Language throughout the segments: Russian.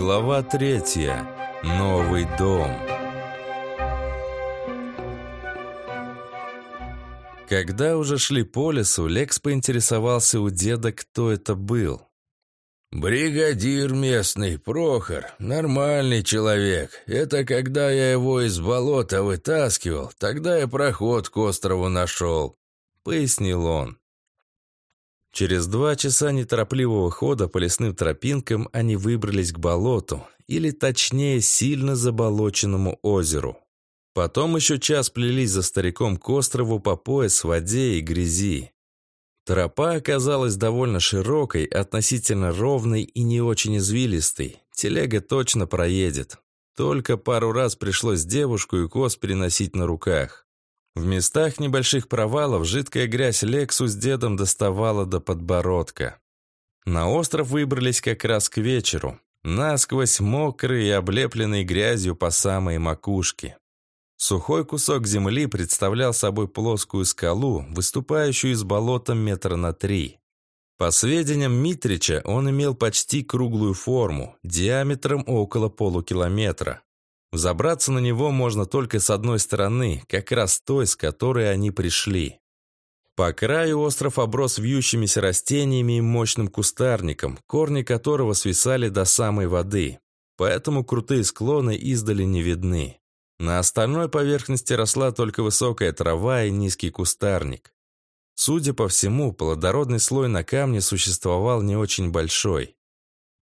Глава третья. Новый дом. Когда уже шли по лесу, Лекс поинтересовался у деда, кто это был. «Бригадир местный, Прохор, нормальный человек. Это когда я его из болота вытаскивал, тогда я проход к острову нашел», — пояснил он. Через два часа неторопливого хода по лесным тропинкам они выбрались к болоту, или точнее сильно заболоченному озеру. Потом еще час плелись за стариком к острову по пояс в воде и грязи. Тропа оказалась довольно широкой, относительно ровной и не очень извилистой. Телега точно проедет. Только пару раз пришлось девушку и коз переносить на руках. В местах небольших провалов жидкая грязь Лексу с дедом доставала до подбородка. На остров выбрались как раз к вечеру, насквозь мокрые и облепленные грязью по самой макушке. Сухой кусок земли представлял собой плоскую скалу, выступающую из болота метра на три. По сведениям Митрича, он имел почти круглую форму, диаметром около полукилометра. Взобраться на него можно только с одной стороны, как раз той, с которой они пришли. По краю остров оброс вьющимися растениями и мощным кустарником, корни которого свисали до самой воды, поэтому крутые склоны издали не видны. На остальной поверхности росла только высокая трава и низкий кустарник. Судя по всему, плодородный слой на камне существовал не очень большой.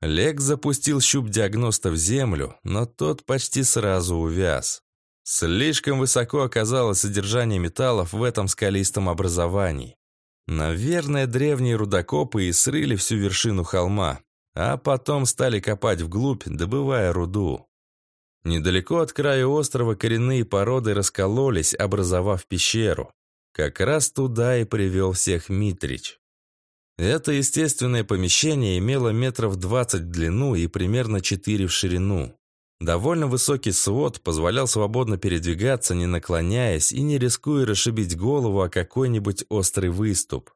Лекс запустил щуп диагноста в землю, но тот почти сразу увяз. Слишком высоко оказалось содержание металлов в этом скалистом образовании. Наверное, древние рудокопы и срыли всю вершину холма, а потом стали копать вглубь, добывая руду. Недалеко от края острова коренные породы раскололись, образовав пещеру. Как раз туда и привел всех Митрич. Это естественное помещение имело метров 20 в длину и примерно 4 в ширину. Довольно высокий свод позволял свободно передвигаться, не наклоняясь и не рискуя расшибить голову о какой-нибудь острый выступ.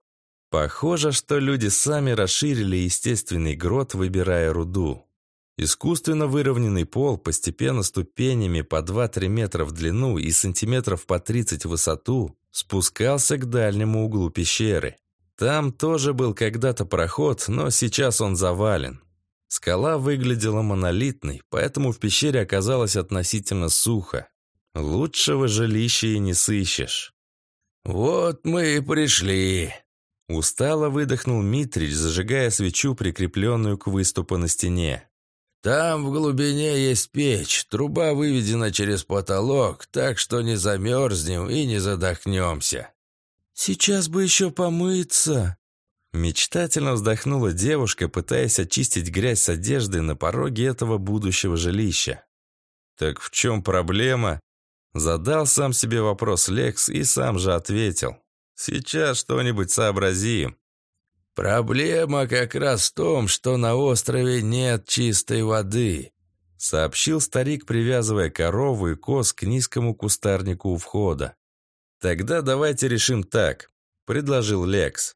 Похоже, что люди сами расширили естественный грот, выбирая руду. Искусственно выровненный пол постепенно ступенями по 2-3 метра в длину и сантиметров по 30 в высоту спускался к дальнему углу пещеры. Там тоже был когда-то проход, но сейчас он завален. Скала выглядела монолитной, поэтому в пещере оказалось относительно сухо. Лучшего жилища и не сыщешь. «Вот мы и пришли», Устало выдохнул Митрич, зажигая свечу, прикрепленную к выступу на стене. «Там в глубине есть печь, труба выведена через потолок, так что не замерзнем и не задохнемся». «Сейчас бы еще помыться!» Мечтательно вздохнула девушка, пытаясь очистить грязь с одежды на пороге этого будущего жилища. «Так в чем проблема?» Задал сам себе вопрос Лекс и сам же ответил. «Сейчас что-нибудь сообразим». «Проблема как раз в том, что на острове нет чистой воды», сообщил старик, привязывая корову и коз к низкому кустарнику у входа. «Тогда давайте решим так», — предложил Лекс.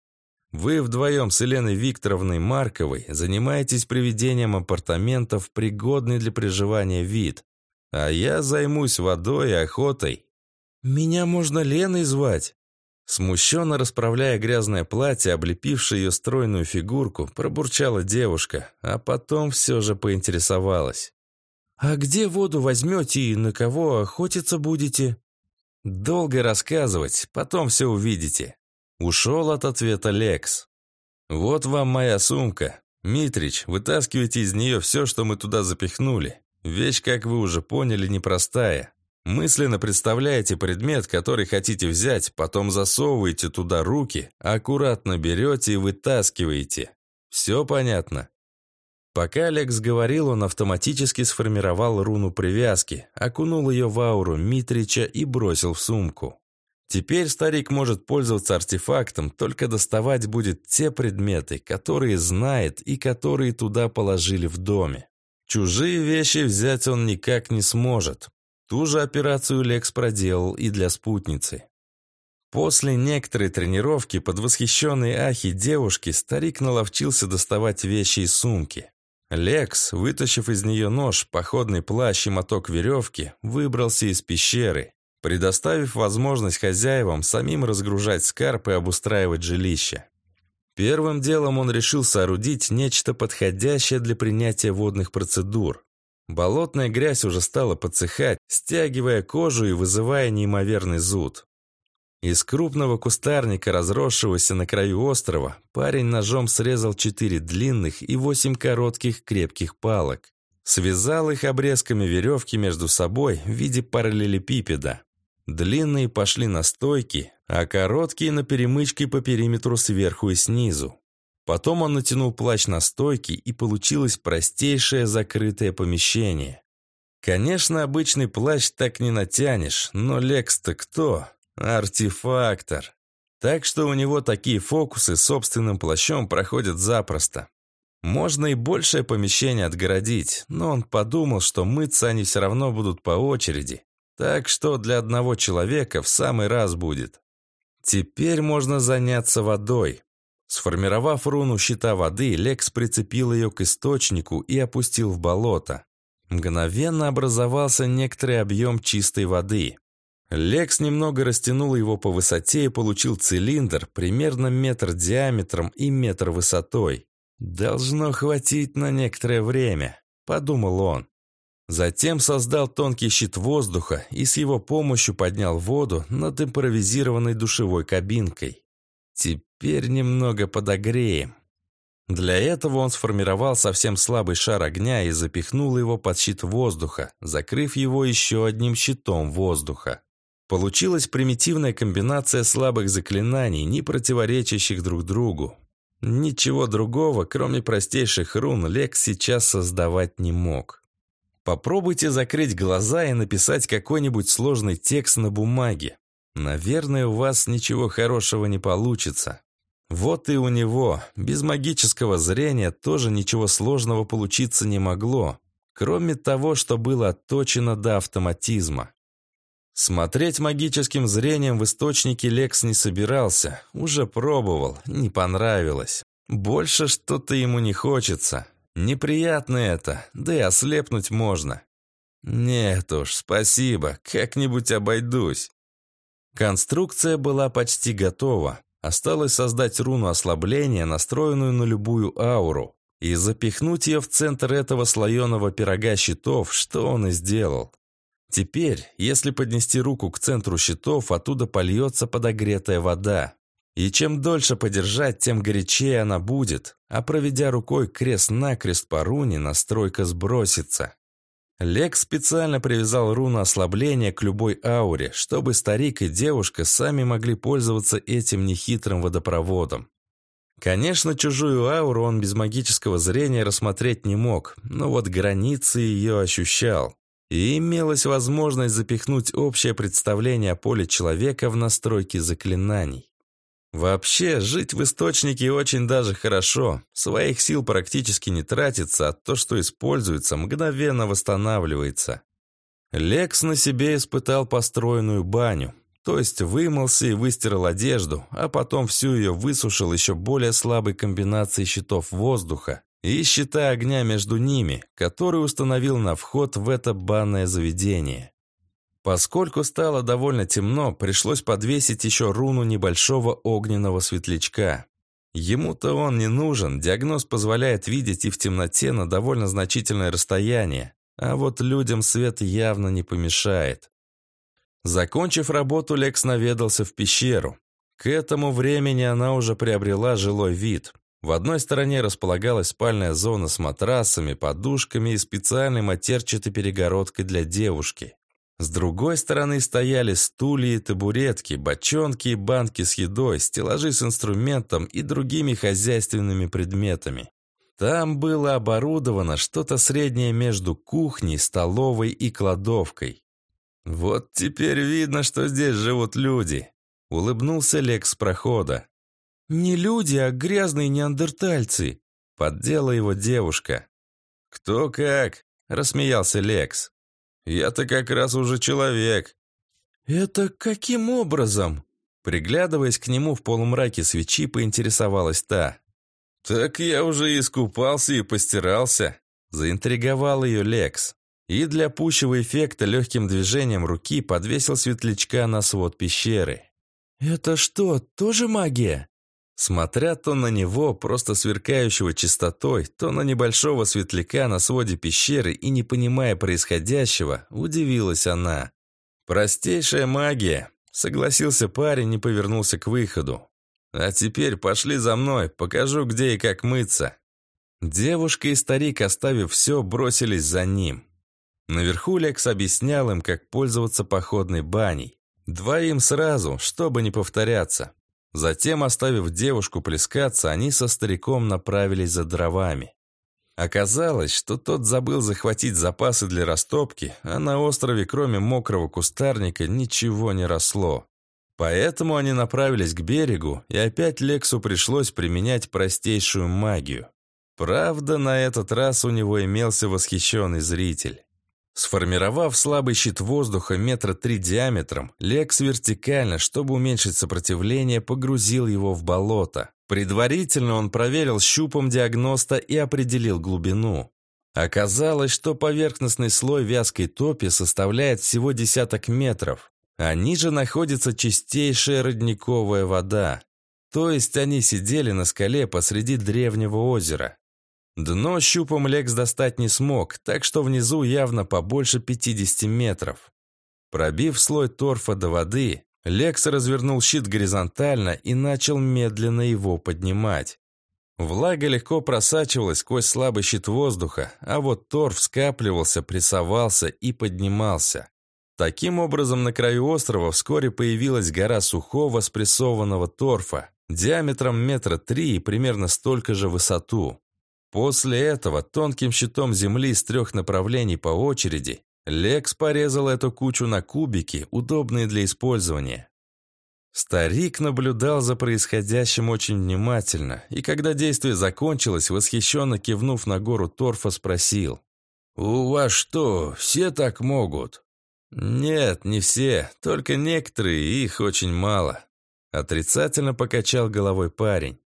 «Вы вдвоем с Еленой Викторовной Марковой занимаетесь приведением апартаментов, пригодный для проживания вид, а я займусь водой и охотой». «Меня можно Леной звать?» Смущенно расправляя грязное платье, облепившее ее стройную фигурку, пробурчала девушка, а потом все же поинтересовалась. «А где воду возьмете и на кого охотиться будете?» Долго рассказывать, потом все увидите. Ушел от ответа Лекс. Вот вам моя сумка. Митрич, вытаскивайте из нее все, что мы туда запихнули. Вещь, как вы уже поняли, непростая. Мысленно представляете предмет, который хотите взять, потом засовываете туда руки, аккуратно берете и вытаскиваете. Все понятно? Пока Алекс говорил, он автоматически сформировал руну привязки, окунул ее в ауру Митрича и бросил в сумку. Теперь старик может пользоваться артефактом, только доставать будет те предметы, которые знает и которые туда положили в доме. Чужие вещи взять он никак не сможет. Ту же операцию Лекс проделал и для спутницы. После некоторой тренировки под восхищенные ахи девушки старик наловчился доставать вещи из сумки. Лекс, вытащив из нее нож, походный плащ и моток веревки, выбрался из пещеры, предоставив возможность хозяевам самим разгружать скарб и обустраивать жилище. Первым делом он решил соорудить нечто подходящее для принятия водных процедур. Болотная грязь уже стала подсыхать, стягивая кожу и вызывая неимоверный зуд. Из крупного кустарника, разросшегося на краю острова, парень ножом срезал четыре длинных и восемь коротких крепких палок. Связал их обрезками веревки между собой в виде параллелепипеда. Длинные пошли на стойки, а короткие на перемычке по периметру сверху и снизу. Потом он натянул плащ на стойки, и получилось простейшее закрытое помещение. Конечно, обычный плащ так не натянешь, но Лекс-то кто? Артефактор. Так что у него такие фокусы собственным плащом проходят запросто. Можно и большее помещение отгородить, но он подумал, что мыться они все равно будут по очереди. Так что для одного человека в самый раз будет. Теперь можно заняться водой. Сформировав руну щита воды, Лекс прицепил ее к источнику и опустил в болото. Мгновенно образовался некоторый объем чистой воды. Лекс немного растянул его по высоте и получил цилиндр примерно метр диаметром и метр высотой. «Должно хватить на некоторое время», — подумал он. Затем создал тонкий щит воздуха и с его помощью поднял воду над импровизированной душевой кабинкой. Теперь немного подогреем. Для этого он сформировал совсем слабый шар огня и запихнул его под щит воздуха, закрыв его еще одним щитом воздуха. Получилась примитивная комбинация слабых заклинаний, не противоречащих друг другу. Ничего другого, кроме простейших рун, Лекс сейчас создавать не мог. Попробуйте закрыть глаза и написать какой-нибудь сложный текст на бумаге. Наверное, у вас ничего хорошего не получится. Вот и у него, без магического зрения, тоже ничего сложного получиться не могло, кроме того, что было отточено до автоматизма. Смотреть магическим зрением в источнике Лекс не собирался, уже пробовал, не понравилось. Больше что-то ему не хочется. Неприятно это, да и ослепнуть можно. Нет уж, спасибо, как-нибудь обойдусь. Конструкция была почти готова. Осталось создать руну ослабления, настроенную на любую ауру, и запихнуть ее в центр этого слоеного пирога щитов, что он и сделал. Теперь, если поднести руку к центру щитов, оттуда польется подогретая вода. И чем дольше подержать, тем горячее она будет, а проведя рукой крест-накрест по руне, настройка сбросится. Лекс специально привязал руну ослабления к любой ауре, чтобы старик и девушка сами могли пользоваться этим нехитрым водопроводом. Конечно, чужую ауру он без магического зрения рассмотреть не мог, но вот границы ее ощущал. И имелась возможность запихнуть общее представление о поле человека в настройки заклинаний. Вообще, жить в источнике очень даже хорошо. Своих сил практически не тратится, а то, что используется, мгновенно восстанавливается. Лекс на себе испытал построенную баню. То есть вымылся и выстирал одежду, а потом всю ее высушил еще более слабой комбинацией щитов воздуха и щита огня между ними, который установил на вход в это банное заведение. Поскольку стало довольно темно, пришлось подвесить еще руну небольшого огненного светлячка. Ему-то он не нужен, диагноз позволяет видеть и в темноте на довольно значительное расстояние, а вот людям свет явно не помешает. Закончив работу, Лекс наведался в пещеру. К этому времени она уже приобрела жилой вид. В одной стороне располагалась спальная зона с матрасами, подушками и специальной матерчатой перегородкой для девушки. С другой стороны стояли стулья и табуретки, бочонки и банки с едой, стеллажи с инструментом и другими хозяйственными предметами. Там было оборудовано что-то среднее между кухней, столовой и кладовкой. «Вот теперь видно, что здесь живут люди», — улыбнулся Лекс прохода. «Не люди, а грязные неандертальцы», — поддела его девушка. «Кто как?» — рассмеялся Лекс. Я-то как раз уже человек». «Это каким образом?» Приглядываясь к нему в полумраке свечи, поинтересовалась та. «Так я уже искупался, и постирался», – заинтриговал ее Лекс. И для пущего эффекта легким движением руки подвесил светлячка на свод пещеры. «Это что, тоже магия?» Смотря то на него, просто сверкающего чистотой, то на небольшого светляка на своде пещеры и не понимая происходящего, удивилась она. «Простейшая магия», — согласился парень и повернулся к выходу. «А теперь пошли за мной, покажу, где и как мыться». Девушка и старик, оставив все, бросились за ним. Наверху Лекс объяснял им, как пользоваться походной баней. Двоим сразу, чтобы не повторяться. Затем, оставив девушку плескаться, они со стариком направились за дровами. Оказалось, что тот забыл захватить запасы для растопки, а на острове, кроме мокрого кустарника, ничего не росло. Поэтому они направились к берегу, и опять Лексу пришлось применять простейшую магию. Правда, на этот раз у него имелся восхищенный зритель. Сформировав слабый щит воздуха метра три диаметром, Лекс вертикально, чтобы уменьшить сопротивление, погрузил его в болото. Предварительно он проверил щупом диагноста и определил глубину. Оказалось, что поверхностный слой вязкой топи составляет всего десяток метров, а ниже находится чистейшая родниковая вода. То есть они сидели на скале посреди древнего озера. Дно щупом Лекс достать не смог, так что внизу явно побольше 50 метров. Пробив слой торфа до воды, Лекс развернул щит горизонтально и начал медленно его поднимать. Влага легко просачивалась сквозь слабый щит воздуха, а вот торф скапливался, прессовался и поднимался. Таким образом, на краю острова вскоре появилась гора сухого спрессованного торфа, диаметром метра три и примерно столько же высоту. После этого тонким щитом земли с трех направлений по очереди Лекс порезал эту кучу на кубики, удобные для использования. Старик наблюдал за происходящим очень внимательно, и когда действие закончилось, восхищенно кивнув на гору торфа, спросил. «У вас что, все так могут?» «Нет, не все, только некоторые, их очень мало», — отрицательно покачал головой парень.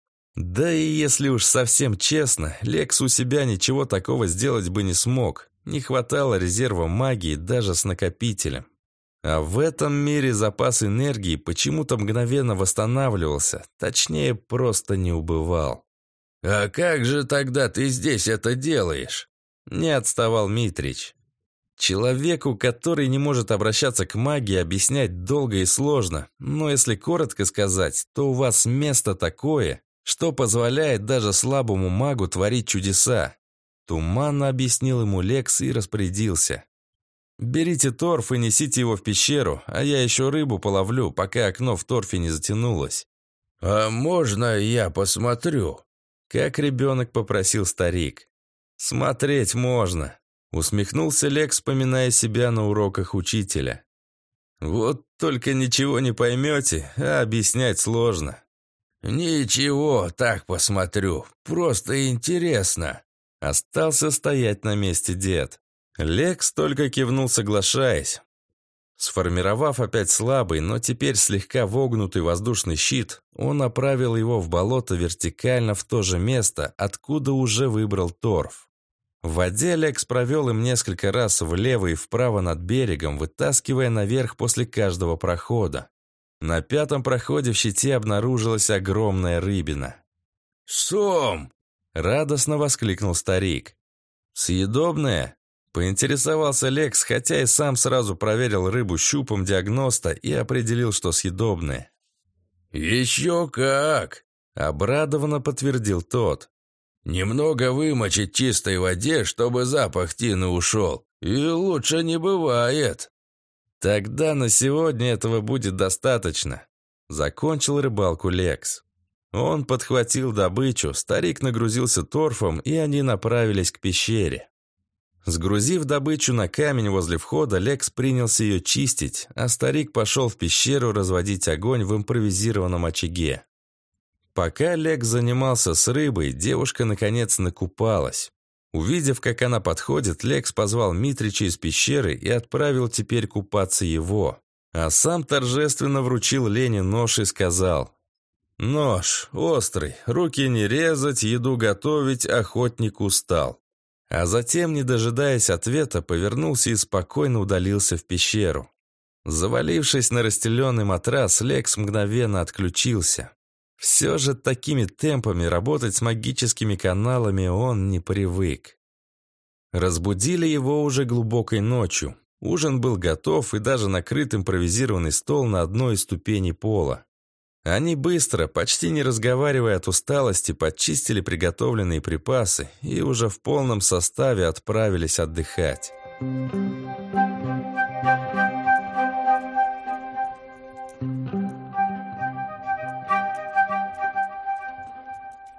Да и если уж совсем честно, Лекс у себя ничего такого сделать бы не смог. Не хватало резерва магии даже с накопителем. А в этом мире запас энергии почему-то мгновенно восстанавливался, точнее, просто не убывал. «А как же тогда ты здесь это делаешь?» Не отставал Митрич. Человеку, который не может обращаться к магии, объяснять долго и сложно, но если коротко сказать, то у вас место такое, что позволяет даже слабому магу творить чудеса. Туманно объяснил ему Лекс и распорядился. «Берите торф и несите его в пещеру, а я еще рыбу половлю, пока окно в торфе не затянулось». «А можно я посмотрю?» Как ребенок попросил старик. «Смотреть можно», — усмехнулся Лекс, вспоминая себя на уроках учителя. «Вот только ничего не поймете, а объяснять сложно. «Ничего, так посмотрю. Просто интересно». Остался стоять на месте дед. Лекс только кивнул, соглашаясь. Сформировав опять слабый, но теперь слегка вогнутый воздушный щит, он направил его в болото вертикально в то же место, откуда уже выбрал торф. В воде Лекс провел им несколько раз влево и вправо над берегом, вытаскивая наверх после каждого прохода. На пятом проходе в щите обнаружилась огромная рыбина. «Сом!» — радостно воскликнул старик. «Съедобная?» — поинтересовался Лекс, хотя и сам сразу проверил рыбу щупом диагноста и определил, что съедобная. «Еще как!» — обрадованно подтвердил тот. «Немного вымочить чистой воде, чтобы запах тины ушел, и лучше не бывает». «Тогда на сегодня этого будет достаточно», — закончил рыбалку Лекс. Он подхватил добычу, старик нагрузился торфом, и они направились к пещере. Сгрузив добычу на камень возле входа, Лекс принялся ее чистить, а старик пошел в пещеру разводить огонь в импровизированном очаге. Пока Лекс занимался с рыбой, девушка наконец накупалась. Увидев, как она подходит, Лекс позвал Митрича из пещеры и отправил теперь купаться его. А сам торжественно вручил Лене нож и сказал, Нож, острый, руки не резать, еду готовить, охотник устал. А затем, не дожидаясь ответа, повернулся и спокойно удалился в пещеру. Завалившись на расстеленный матрас, Лекс мгновенно отключился. Все же такими темпами работать с магическими каналами он не привык. Разбудили его уже глубокой ночью. Ужин был готов и даже накрыт импровизированный стол на одной из ступеней пола. Они быстро, почти не разговаривая от усталости, подчистили приготовленные припасы и уже в полном составе отправились отдыхать.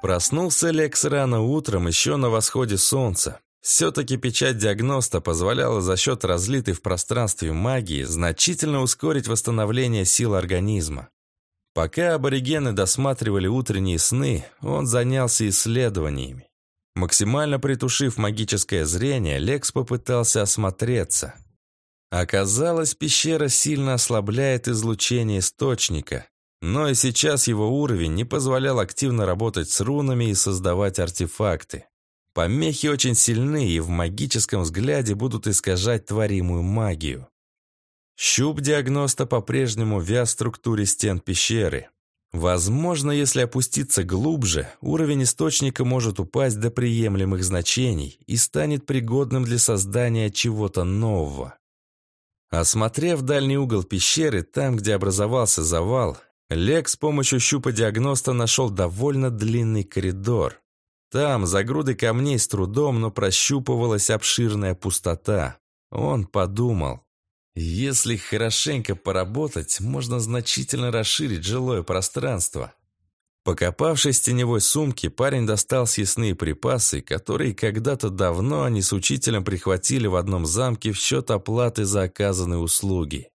Проснулся Лекс рано утром, еще на восходе солнца. Все-таки печать диагноста позволяла за счет разлитой в пространстве магии значительно ускорить восстановление сил организма. Пока аборигены досматривали утренние сны, он занялся исследованиями. Максимально притушив магическое зрение, Лекс попытался осмотреться. Оказалось, пещера сильно ослабляет излучение источника, но и сейчас его уровень не позволял активно работать с рунами и создавать артефакты. Помехи очень сильны и в магическом взгляде будут искажать творимую магию. Щуп диагноста по-прежнему вяз в структуре стен пещеры. Возможно, если опуститься глубже, уровень источника может упасть до приемлемых значений и станет пригодным для создания чего-то нового. Осмотрев дальний угол пещеры, там, где образовался завал, Лек с помощью щупа диагноста нашел довольно длинный коридор. Там, за грудой камней с трудом, но прощупывалась обширная пустота. Он подумал, если хорошенько поработать, можно значительно расширить жилое пространство. Покопавшись в теневой сумке, парень достал съестные припасы, которые когда-то давно они с учителем прихватили в одном замке в счет оплаты за оказанные услуги.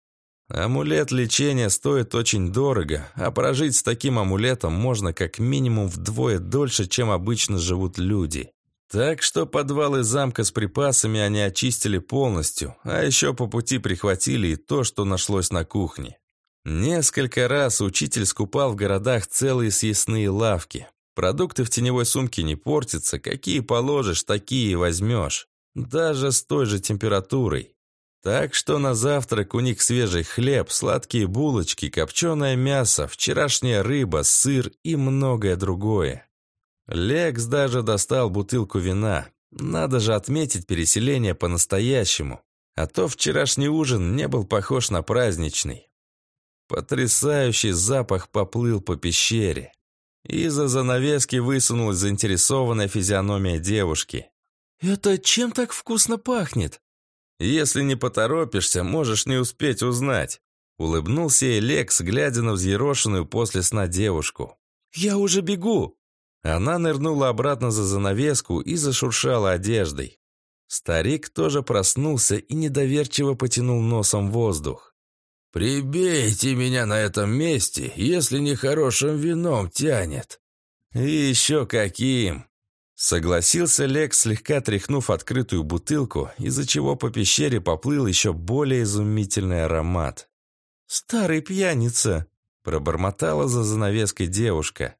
Амулет лечения стоит очень дорого, а прожить с таким амулетом можно как минимум вдвое дольше, чем обычно живут люди. Так что подвалы замка с припасами они очистили полностью, а еще по пути прихватили и то, что нашлось на кухне. Несколько раз учитель скупал в городах целые съестные лавки. Продукты в теневой сумке не портятся, какие положишь, такие и возьмешь. Даже с той же температурой. Так что на завтрак у них свежий хлеб, сладкие булочки, копченое мясо, вчерашняя рыба, сыр и многое другое. Лекс даже достал бутылку вина. Надо же отметить переселение по-настоящему. А то вчерашний ужин не был похож на праздничный. Потрясающий запах поплыл по пещере. Из-за занавески высунулась заинтересованная физиономия девушки. «Это чем так вкусно пахнет?» Если не поторопишься, можешь не успеть узнать. Улыбнулся ей Лекс, глядя на взъерошенную после сна девушку. «Я уже бегу!» Она нырнула обратно за занавеску и зашуршала одеждой. Старик тоже проснулся и недоверчиво потянул носом воздух. «Прибейте меня на этом месте, если не хорошим вином тянет». «И еще каким!» Согласился Лекс, слегка тряхнув открытую бутылку, из-за чего по пещере поплыл еще более изумительный аромат. «Старый пьяница!» – пробормотала за занавеской девушка.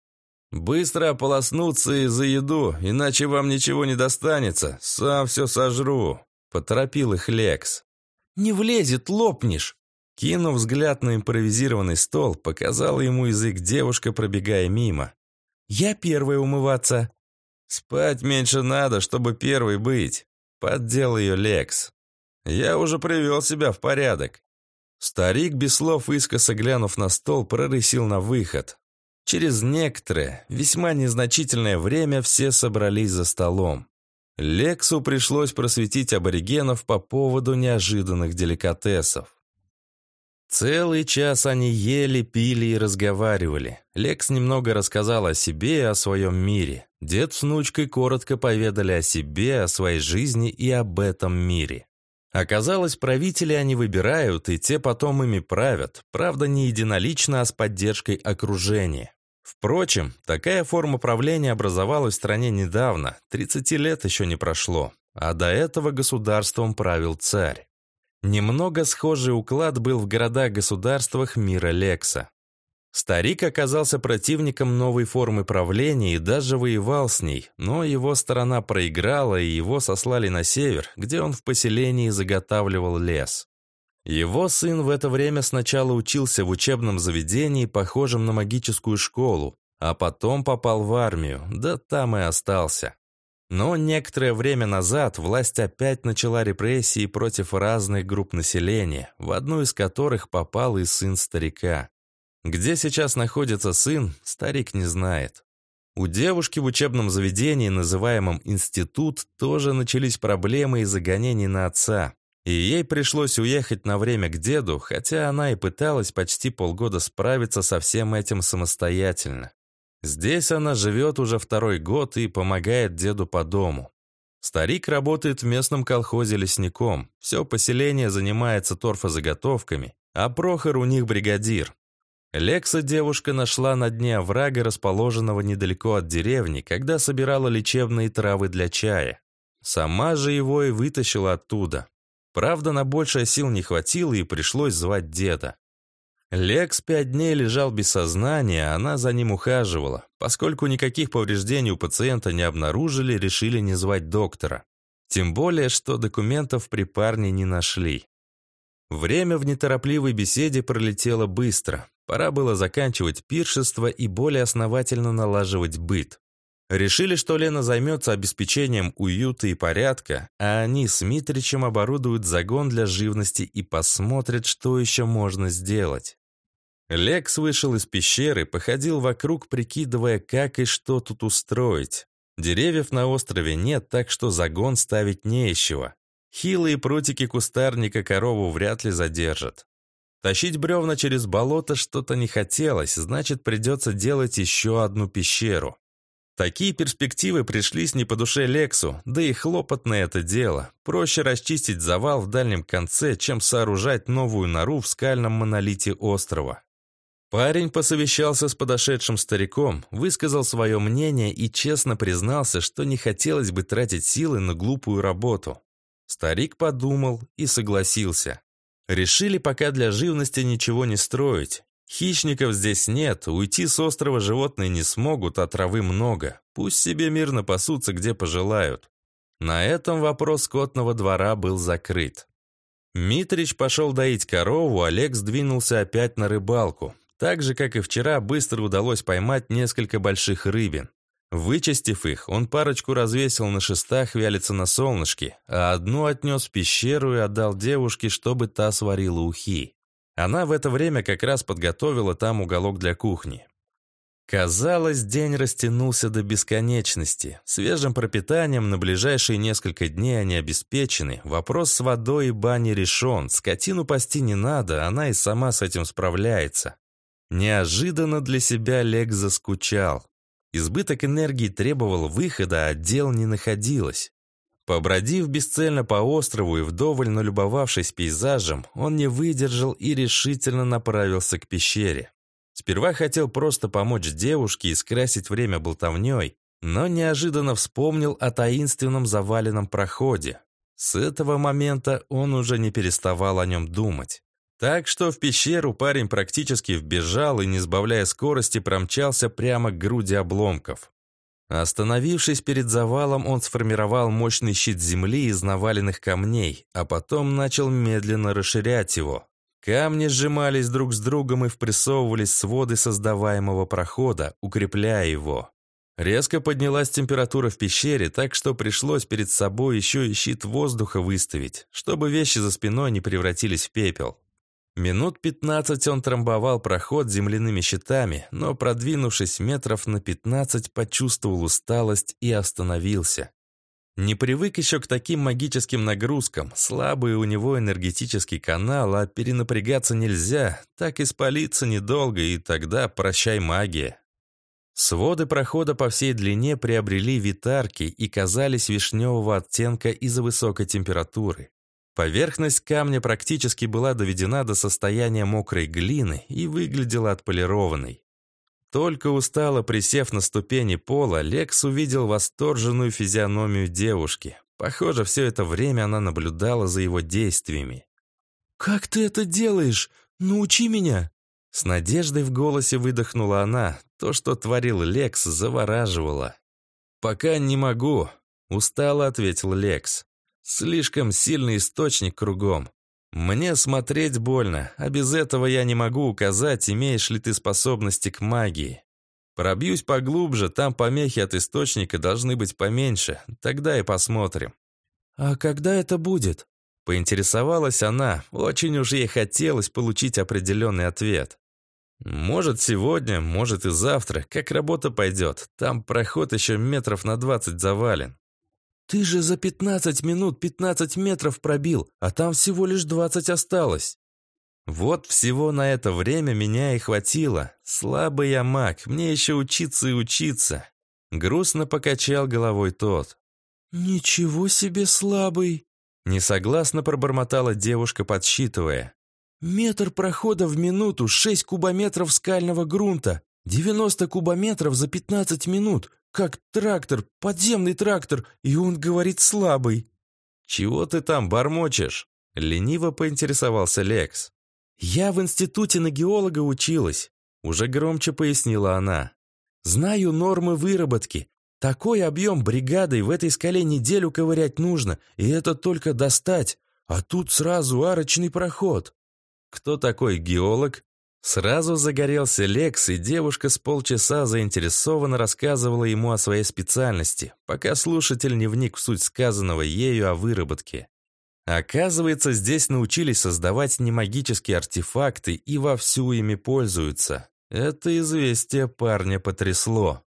«Быстро ополоснуться и за еду, иначе вам ничего не достанется, сам все сожру», – поторопил их Лекс. «Не влезет, лопнешь!» Кинув взгляд на импровизированный стол, показала ему язык девушка, пробегая мимо. «Я первая умываться!» «Спать меньше надо, чтобы первый быть», — поддел ее Лекс. «Я уже привел себя в порядок». Старик, без слов искоса глянув на стол, прорысил на выход. Через некоторое, весьма незначительное время все собрались за столом. Лексу пришлось просветить аборигенов по поводу неожиданных деликатесов. Целый час они ели, пили и разговаривали. Лекс немного рассказал о себе и о своем мире. Дед с внучкой коротко поведали о себе, о своей жизни и об этом мире. Оказалось, правители они выбирают, и те потом ими правят, правда, не единолично, а с поддержкой окружения. Впрочем, такая форма правления образовалась в стране недавно, 30 лет еще не прошло, а до этого государством правил царь. Немного схожий уклад был в городах-государствах мира Лекса. Старик оказался противником новой формы правления и даже воевал с ней, но его сторона проиграла, и его сослали на север, где он в поселении заготавливал лес. Его сын в это время сначала учился в учебном заведении, похожем на магическую школу, а потом попал в армию, да там и остался. Но некоторое время назад власть опять начала репрессии против разных групп населения, в одну из которых попал и сын старика. Где сейчас находится сын, старик не знает. У девушки в учебном заведении, называемом «институт», тоже начались проблемы из-за гонений на отца. И ей пришлось уехать на время к деду, хотя она и пыталась почти полгода справиться со всем этим самостоятельно. Здесь она живет уже второй год и помогает деду по дому. Старик работает в местном колхозе лесником, все поселение занимается торфозаготовками, а Прохор у них бригадир, Лекса девушка нашла на дне оврага, расположенного недалеко от деревни, когда собирала лечебные травы для чая. Сама же его и вытащила оттуда. Правда, на большее сил не хватило и пришлось звать деда. Лекс пять дней лежал без сознания, а она за ним ухаживала. Поскольку никаких повреждений у пациента не обнаружили, решили не звать доктора. Тем более, что документов при парне не нашли. Время в неторопливой беседе пролетело быстро. Пора было заканчивать пиршество и более основательно налаживать быт. Решили, что Лена займется обеспечением уюта и порядка, а они с Митричем оборудуют загон для живности и посмотрят, что еще можно сделать. Лекс вышел из пещеры, походил вокруг, прикидывая, как и что тут устроить. Деревьев на острове нет, так что загон ставить не из чего. Хилые прутики кустарника корову вряд ли задержат. Тащить бревна через болото что-то не хотелось, значит, придется делать еще одну пещеру. Такие перспективы пришлись не по душе Лексу, да и хлопотное это дело. Проще расчистить завал в дальнем конце, чем сооружать новую нору в скальном монолите острова. Парень посовещался с подошедшим стариком, высказал свое мнение и честно признался, что не хотелось бы тратить силы на глупую работу. Старик подумал и согласился. Решили пока для живности ничего не строить. Хищников здесь нет, уйти с острова животные не смогут, а травы много. Пусть себе мирно пасутся, где пожелают. На этом вопрос скотного двора был закрыт. Митрич пошел доить корову, Олег сдвинулся опять на рыбалку. Так же, как и вчера, быстро удалось поймать несколько больших рыбин. Вычистив их, он парочку развесил на шестах вялиться на солнышке, а одну отнес в пещеру и отдал девушке, чтобы та сварила ухи. Она в это время как раз подготовила там уголок для кухни. Казалось, день растянулся до бесконечности. Свежим пропитанием на ближайшие несколько дней они обеспечены. Вопрос с водой и баней решен. Скотину пасти не надо, она и сама с этим справляется. Неожиданно для себя Лег заскучал. Избыток энергии требовал выхода, а дел не находилось. Побродив бесцельно по острову и вдоволь налюбовавшись пейзажем, он не выдержал и решительно направился к пещере. Сперва хотел просто помочь девушке и скрасить время болтовней, но неожиданно вспомнил о таинственном заваленном проходе. С этого момента он уже не переставал о нем думать. Так что в пещеру парень практически вбежал и, не сбавляя скорости, промчался прямо к груди обломков. Остановившись перед завалом, он сформировал мощный щит земли из наваленных камней, а потом начал медленно расширять его. Камни сжимались друг с другом и впрессовывались своды создаваемого прохода, укрепляя его. Резко поднялась температура в пещере, так что пришлось перед собой еще и щит воздуха выставить, чтобы вещи за спиной не превратились в пепел. Минут пятнадцать он трамбовал проход земляными щитами, но, продвинувшись метров на пятнадцать, почувствовал усталость и остановился. Не привык еще к таким магическим нагрузкам, слабый у него энергетический канал, а перенапрягаться нельзя, так и спалиться недолго, и тогда прощай магия. Своды прохода по всей длине приобрели витарки и казались вишневого оттенка из-за высокой температуры. Поверхность камня практически была доведена до состояния мокрой глины и выглядела отполированной. Только устало присев на ступени пола, Лекс увидел восторженную физиономию девушки. Похоже, все это время она наблюдала за его действиями. «Как ты это делаешь? Научи меня!» С надеждой в голосе выдохнула она. То, что творил Лекс, завораживало. «Пока не могу», — устало ответил Лекс. «Слишком сильный источник кругом. Мне смотреть больно, а без этого я не могу указать, имеешь ли ты способности к магии. Пробьюсь поглубже, там помехи от источника должны быть поменьше, тогда и посмотрим». «А когда это будет?» Поинтересовалась она, очень уж ей хотелось получить определенный ответ. Может, сегодня, может и завтра, как работа пойдет. Там проход еще метров на двадцать завален. Ты же за пятнадцать минут пятнадцать метров пробил, а там всего лишь двадцать осталось. Вот всего на это время меня и хватило. Слабый я маг, мне еще учиться и учиться. Грустно покачал головой тот. «Ничего себе слабый!» Несогласно пробормотала девушка, подсчитывая. Метр прохода в минуту, 6 кубометров скального грунта, 90 кубометров за 15 минут. Как трактор, подземный трактор, и он говорит слабый. «Чего ты там бормочешь?» — лениво поинтересовался Лекс. «Я в институте на геолога училась», — уже громче пояснила она. «Знаю нормы выработки. Такой объем бригадой в этой скале неделю ковырять нужно, и это только достать. А тут сразу арочный проход. Кто такой геолог? Сразу загорелся Лекс, и девушка с полчаса заинтересованно рассказывала ему о своей специальности, пока слушатель не вник в суть сказанного ею о выработке. Оказывается, здесь научились создавать немагические артефакты и вовсю ими пользуются. Это известие парня потрясло.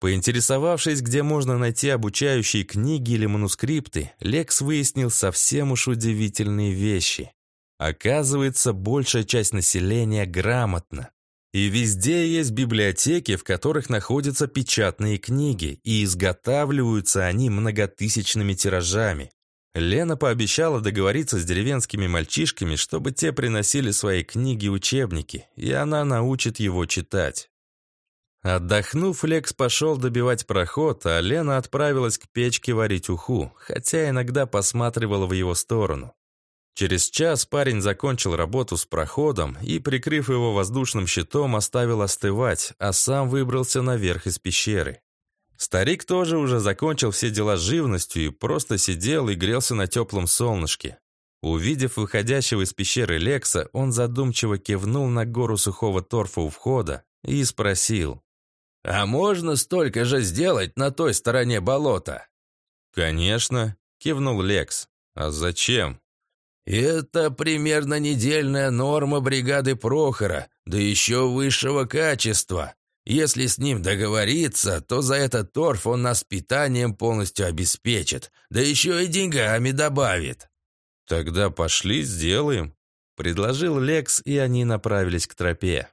Поинтересовавшись, где можно найти обучающие книги или манускрипты, Лекс выяснил совсем уж удивительные вещи. Оказывается, большая часть населения грамотна. И везде есть библиотеки, в которых находятся печатные книги, и изготавливаются они многотысячными тиражами. Лена пообещала договориться с деревенскими мальчишками, чтобы те приносили свои книги и учебники, и она научит его читать. Отдохнув, Лекс пошел добивать проход, а Лена отправилась к печке варить уху, хотя иногда посматривала в его сторону. Через час парень закончил работу с проходом и, прикрыв его воздушным щитом, оставил остывать, а сам выбрался наверх из пещеры. Старик тоже уже закончил все дела с живностью и просто сидел и грелся на теплом солнышке. Увидев выходящего из пещеры Лекса, он задумчиво кивнул на гору сухого торфа у входа и спросил. «А можно столько же сделать на той стороне болота?» «Конечно», — кивнул Лекс. «А зачем?» «Это примерно недельная норма бригады Прохора, да еще высшего качества. Если с ним договориться, то за этот торф он нас питанием полностью обеспечит, да еще и деньгами добавит». «Тогда пошли, сделаем», — предложил Лекс, и они направились к тропе.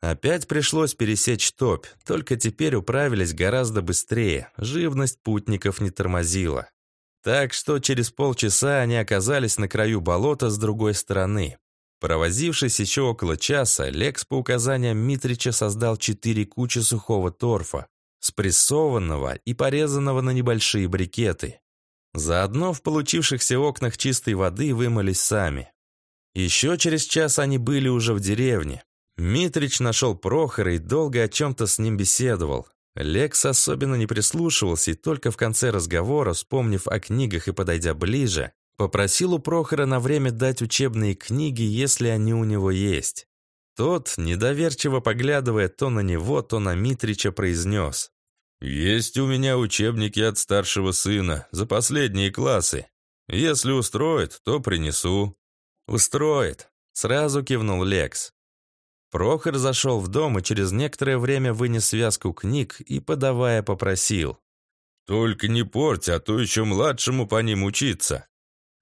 Опять пришлось пересечь топь, только теперь управились гораздо быстрее, живность путников не тормозила. Так что через полчаса они оказались на краю болота с другой стороны. Провозившись еще около часа, Лекс по указаниям Митрича создал четыре кучи сухого торфа, спрессованного и порезанного на небольшие брикеты. Заодно в получившихся окнах чистой воды вымылись сами. Еще через час они были уже в деревне. Митрич нашел Прохора и долго о чем-то с ним беседовал. Лекс особенно не прислушивался и только в конце разговора, вспомнив о книгах и подойдя ближе, попросил у Прохора на время дать учебные книги, если они у него есть. Тот, недоверчиво поглядывая то на него, то на Митрича, произнес. «Есть у меня учебники от старшего сына, за последние классы. Если устроит, то принесу». «Устроит», — сразу кивнул Лекс. Прохор зашел в дом и через некоторое время вынес связку книг и, подавая, попросил. «Только не порть, а то еще младшему по ним учиться».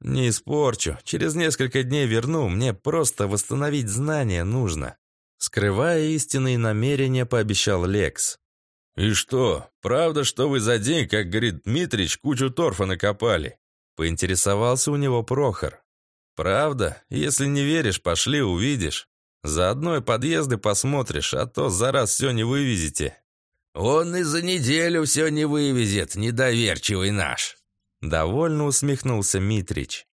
«Не испорчу. Через несколько дней верну. Мне просто восстановить знания нужно». Скрывая истинные намерения, пообещал Лекс. «И что, правда, что вы за день, как говорит Дмитрич, кучу торфа накопали?» Поинтересовался у него Прохор. «Правда? Если не веришь, пошли, увидишь». Заодно и подъезды посмотришь, а то за раз все не вывезете». «Он и за неделю все не вывезет, недоверчивый наш!» Довольно усмехнулся Митрич.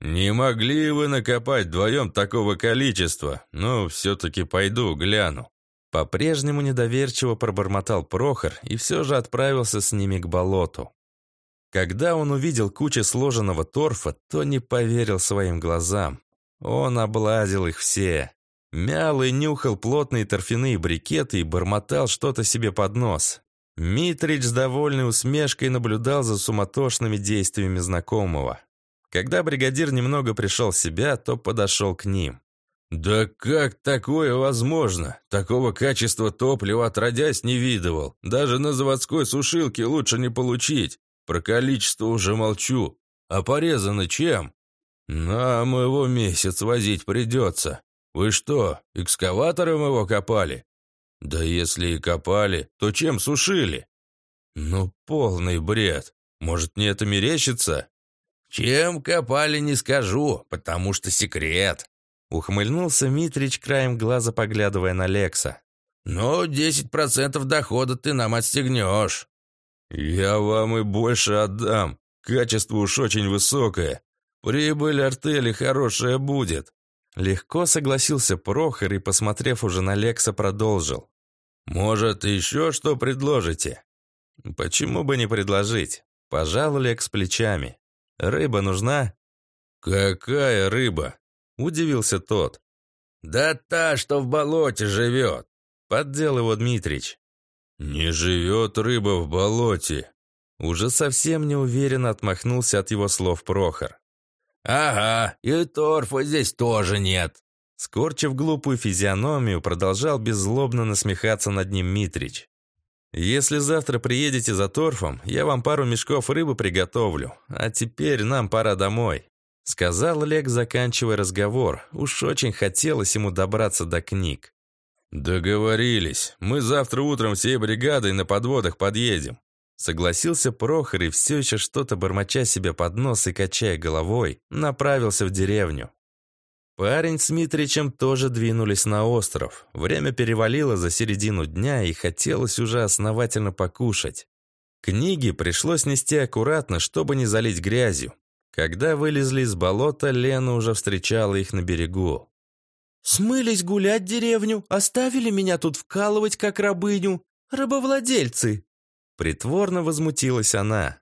«Не могли вы накопать вдвоем такого количества? Ну, все-таки пойду, гляну». По-прежнему недоверчиво пробормотал Прохор и все же отправился с ними к болоту. Когда он увидел кучу сложенного торфа, то не поверил своим глазам. Он облазил их все. Мял и нюхал плотные торфяные брикеты и бормотал что-то себе под нос. Митрич с довольной усмешкой наблюдал за суматошными действиями знакомого. Когда бригадир немного пришел в себя, то подошел к ним. «Да как такое возможно? Такого качества топлива отродясь не видывал. Даже на заводской сушилке лучше не получить. Про количество уже молчу. А порезано чем? Нам его месяц возить придется. Вы что, экскаватором его копали? Да если и копали, то чем сушили? Ну, полный бред. Может, мне это мерещится? Чем копали, не скажу, потому что секрет. Ухмыльнулся Митрич, краем глаза поглядывая на Лекса. «Но десять процентов дохода ты нам отстегнешь». «Я вам и больше отдам. Качество уж очень высокое. Прибыль артели хорошая будет». Легко согласился Прохор и, посмотрев уже на Лекса, продолжил. «Может, еще что предложите?» «Почему бы не предложить?» Пожал Лекс плечами. «Рыба нужна?» «Какая рыба?» Удивился тот. «Да та, что в болоте живет!» Поддел его Дмитрич. «Не живет рыба в болоте!» Уже совсем неуверенно отмахнулся от его слов Прохор. «Ага, и торфа здесь тоже нет!» Скорчив глупую физиономию, продолжал беззлобно насмехаться над ним Митрич. «Если завтра приедете за торфом, я вам пару мешков рыбы приготовлю, а теперь нам пора домой», сказал Олег, заканчивая разговор. Уж очень хотелось ему добраться до книг. «Договорились. Мы завтра утром всей бригадой на подводах подъедем». Согласился Прохор и все еще что-то бормоча себе под нос и качая головой, направился в деревню. Парень с Митричем тоже двинулись на остров. Время перевалило за середину дня и хотелось уже основательно покушать. Книги пришлось нести аккуратно, чтобы не залить грязью. Когда вылезли из болота, Лена уже встречала их на берегу. «Смылись гулять деревню, оставили меня тут вкалывать, как рабыню. Рабовладельцы!» Притворно возмутилась она.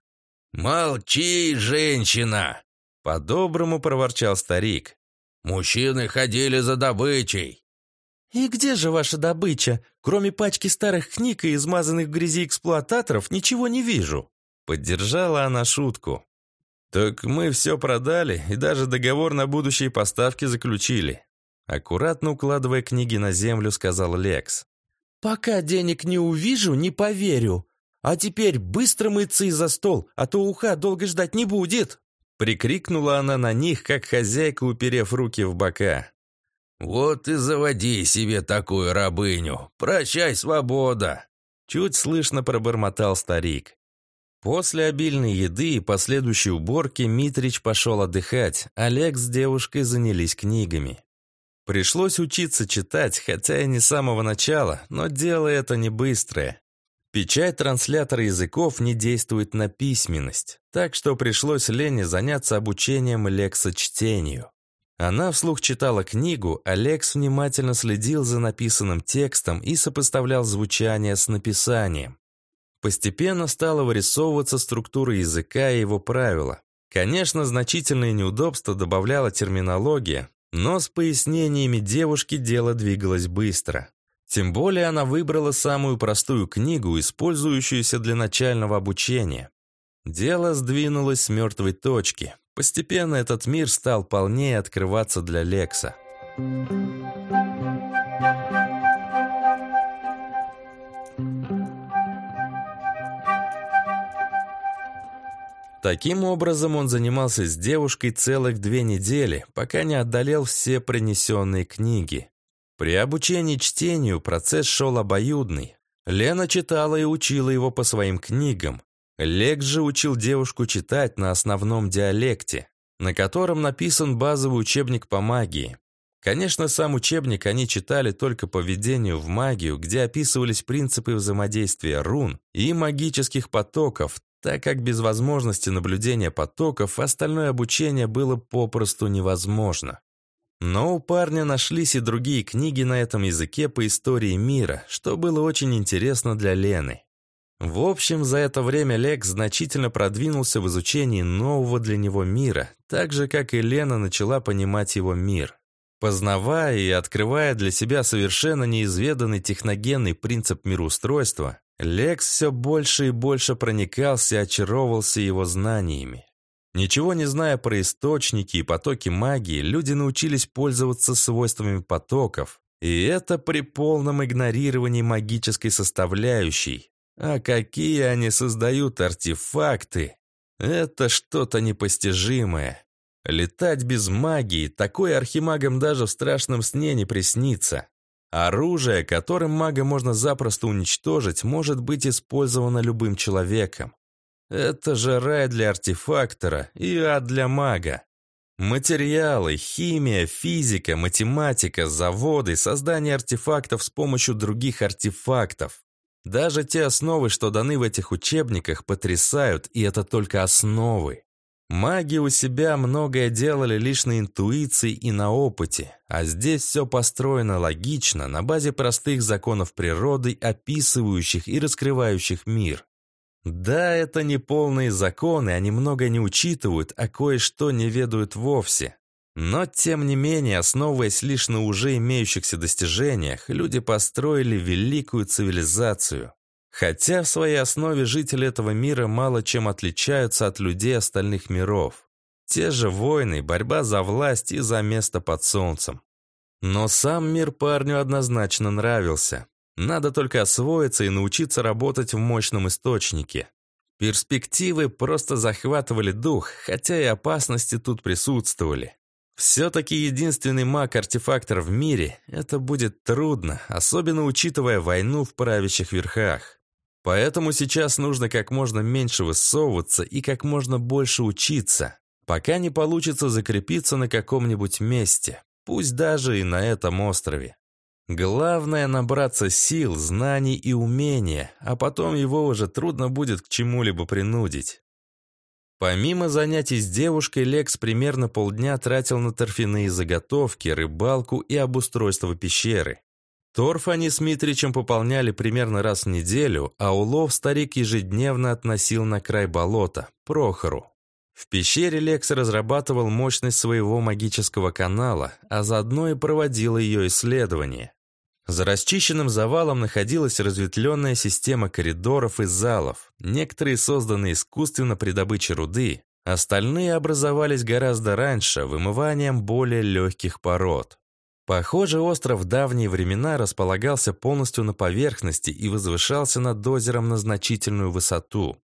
«Молчи, женщина!» По-доброму проворчал старик. «Мужчины ходили за добычей». «И где же ваша добыча? Кроме пачки старых книг и измазанных в грязи эксплуататоров, ничего не вижу». Поддержала она шутку. «Так мы все продали и даже договор на будущие поставки заключили. Аккуратно укладывая книги на землю, сказал Лекс. «Пока денег не увижу, не поверю. А теперь быстро мыться и за стол, а то уха долго ждать не будет!» Прикрикнула она на них, как хозяйка, уперев руки в бока. «Вот и заводи себе такую рабыню. Прощай, свобода!» Чуть слышно пробормотал старик. После обильной еды и последующей уборки Митрич пошел отдыхать, Олег с девушкой занялись книгами. Пришлось учиться читать, хотя и не с самого начала, но дело это не быстрое. Печать транслятора языков не действует на письменность, так что пришлось Лене заняться обучением лексочтению. Она вслух читала книгу, а Лекс внимательно следил за написанным текстом и сопоставлял звучание с написанием. Постепенно стала вырисовываться структура языка и его правила. Конечно, значительные неудобства добавляла терминология, но с пояснениями девушки дело двигалось быстро. Тем более она выбрала самую простую книгу, использующуюся для начального обучения. Дело сдвинулось с мертвой точки. Постепенно этот мир стал полнее открываться для Лекса. Таким образом, он занимался с девушкой целых две недели, пока не отдалел все принесенные книги. При обучении чтению процесс шел обоюдный. Лена читала и учила его по своим книгам. Лек же учил девушку читать на основном диалекте, на котором написан базовый учебник по магии. Конечно, сам учебник они читали только по введению в магию, где описывались принципы взаимодействия рун и магических потоков, так как без возможности наблюдения потоков остальное обучение было попросту невозможно. Но у парня нашлись и другие книги на этом языке по истории мира, что было очень интересно для Лены. В общем, за это время Лекс значительно продвинулся в изучении нового для него мира, так же, как и Лена начала понимать его мир. Познавая и открывая для себя совершенно неизведанный техногенный принцип мироустройства, Лекс все больше и больше проникался и очаровывался его знаниями. Ничего не зная про источники и потоки магии, люди научились пользоваться свойствами потоков, и это при полном игнорировании магической составляющей, а какие они создают артефакты! Это что-то непостижимое. Летать без магии, такой архимагам даже в страшном сне не приснится. Оружие, которым мага можно запросто уничтожить, может быть использовано любым человеком. Это же рай для артефактора и ад для мага. Материалы, химия, физика, математика, заводы, создание артефактов с помощью других артефактов. Даже те основы, что даны в этих учебниках, потрясают, и это только основы. Маги у себя многое делали лишь на интуиции и на опыте, а здесь все построено логично, на базе простых законов природы, описывающих и раскрывающих мир. Да, это не полные законы, они много не учитывают, а кое-что не ведают вовсе. Но, тем не менее, основываясь лишь на уже имеющихся достижениях, люди построили великую цивилизацию. Хотя в своей основе жители этого мира мало чем отличаются от людей остальных миров. Те же войны, борьба за власть и за место под солнцем. Но сам мир парню однозначно нравился. Надо только освоиться и научиться работать в мощном источнике. Перспективы просто захватывали дух, хотя и опасности тут присутствовали. Все-таки единственный маг-артефактор в мире – это будет трудно, особенно учитывая войну в правящих верхах. Поэтому сейчас нужно как можно меньше высовываться и как можно больше учиться, пока не получится закрепиться на каком-нибудь месте, пусть даже и на этом острове. Главное – набраться сил, знаний и умения, а потом его уже трудно будет к чему-либо принудить. Помимо занятий с девушкой, Лекс примерно полдня тратил на торфяные заготовки, рыбалку и обустройство пещеры. Торф они с Митричем пополняли примерно раз в неделю, а улов старик ежедневно относил на край болота, Прохору. В пещере Лекс разрабатывал мощность своего магического канала, а заодно и проводил ее исследование. За расчищенным завалом находилась разветвленная система коридоров и залов, некоторые созданы искусственно при добыче руды, остальные образовались гораздо раньше, вымыванием более легких пород. Похоже, остров в давние времена располагался полностью на поверхности и возвышался над озером на значительную высоту.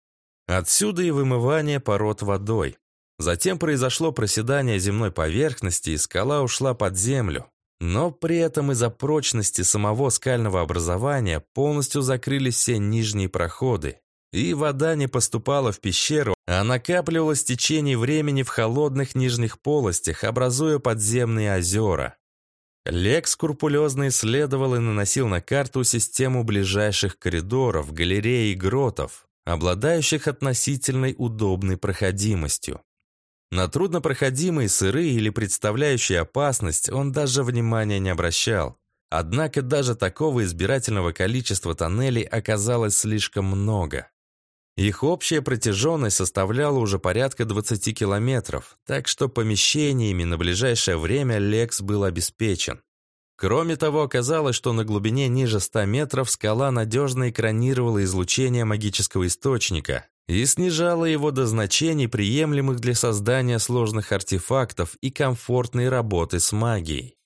Отсюда и вымывание пород водой. Затем произошло проседание земной поверхности, и скала ушла под землю, но при этом из-за прочности самого скального образования полностью закрылись все нижние проходы, и вода не поступала в пещеру, а накапливалась в течение времени в холодных нижних полостях, образуя подземные озера. Лекс скрупулезно исследовал и наносил на карту систему ближайших коридоров, галерей и гротов, обладающих относительной удобной проходимостью. На труднопроходимые сырые или представляющие опасность он даже внимания не обращал. Однако даже такого избирательного количества тоннелей оказалось слишком много. Их общая протяженность составляла уже порядка 20 километров, так что помещениями на ближайшее время Лекс был обеспечен. Кроме того, оказалось, что на глубине ниже 100 метров скала надежно экранировала излучение магического источника, и снижала его до значений, приемлемых для создания сложных артефактов и комфортной работы с магией.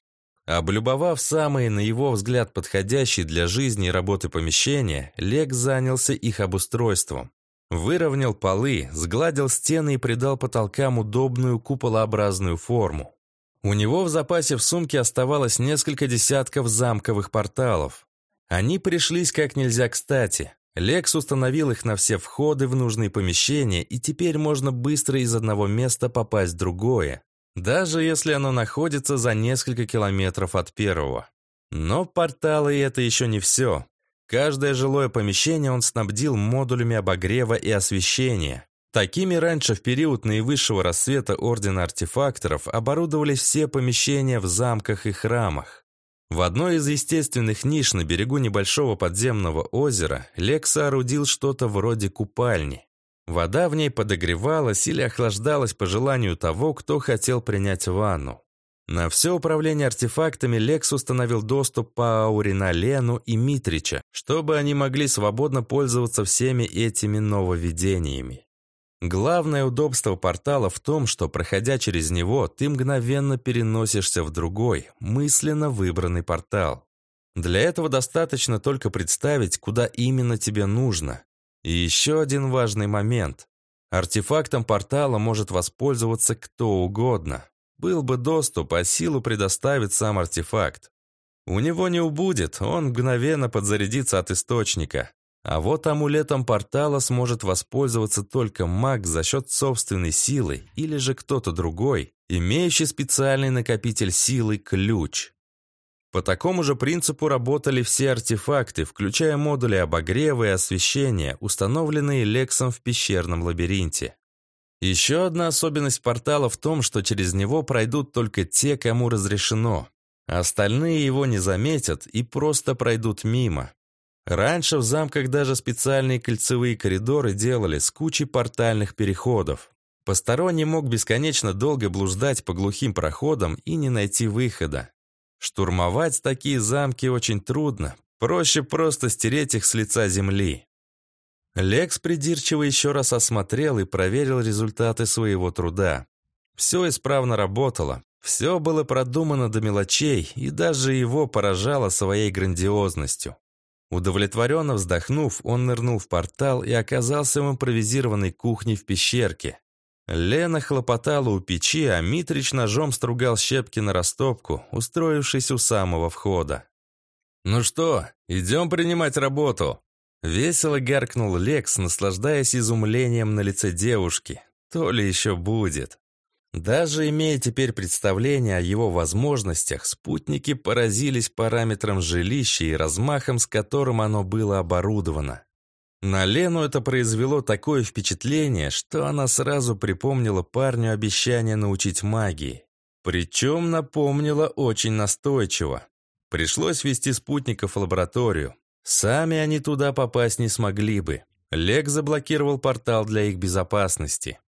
Облюбовав самые, на его взгляд, подходящие для жизни и работы помещения, Лек занялся их обустройством. Выровнял полы, сгладил стены и придал потолкам удобную куполообразную форму. У него в запасе в сумке оставалось несколько десятков замковых порталов. Они пришлись как нельзя кстати. Лекс установил их на все входы в нужные помещения, и теперь можно быстро из одного места попасть в другое, даже если оно находится за несколько километров от первого. Но порталы — это еще не все. Каждое жилое помещение он снабдил модулями обогрева и освещения. Такими раньше в период наивысшего рассвета Ордена Артефакторов оборудовались все помещения в замках и храмах. В одной из естественных ниш на берегу небольшого подземного озера Лек соорудил что-то вроде купальни. Вода в ней подогревалась или охлаждалась по желанию того, кто хотел принять ванну. На все управление артефактами Лекс установил доступ по ауре на Лену и Митрича, чтобы они могли свободно пользоваться всеми этими нововведениями. Главное удобство портала в том, что, проходя через него, ты мгновенно переносишься в другой, мысленно выбранный портал. Для этого достаточно только представить, куда именно тебе нужно. И еще один важный момент. Артефактом портала может воспользоваться кто угодно. Был бы доступ, а силу предоставит сам артефакт. У него не убудет, он мгновенно подзарядится от источника. А вот амулетом портала сможет воспользоваться только маг за счет собственной силы или же кто-то другой, имеющий специальный накопитель силы ключ. По такому же принципу работали все артефакты, включая модули обогрева и освещения, установленные Лексом в пещерном лабиринте. Еще одна особенность портала в том, что через него пройдут только те, кому разрешено. Остальные его не заметят и просто пройдут мимо, Раньше в замках даже специальные кольцевые коридоры делали с кучей портальных переходов. Посторонний мог бесконечно долго блуждать по глухим проходам и не найти выхода. Штурмовать такие замки очень трудно, проще просто стереть их с лица земли. Лекс придирчиво еще раз осмотрел и проверил результаты своего труда. Все исправно работало, все было продумано до мелочей, и даже его поражало своей грандиозностью. Удовлетворенно вздохнув, он нырнул в портал и оказался в импровизированной кухне в пещерке. Лена хлопотала у печи, а Митрич ножом стругал щепки на растопку, устроившись у самого входа. «Ну что, идем принимать работу?» Весело гаркнул Лекс, наслаждаясь изумлением на лице девушки. То ли еще будет. Даже имея теперь представление о его возможностях, спутники поразились параметрам жилища и размахом, с которым оно было оборудовано. На Лену это произвело такое впечатление, что она сразу припомнила парню обещание научить магии. Причем напомнила очень настойчиво. Пришлось вести спутников в лабораторию. Сами они туда попасть не смогли бы. Лек заблокировал портал для их безопасности.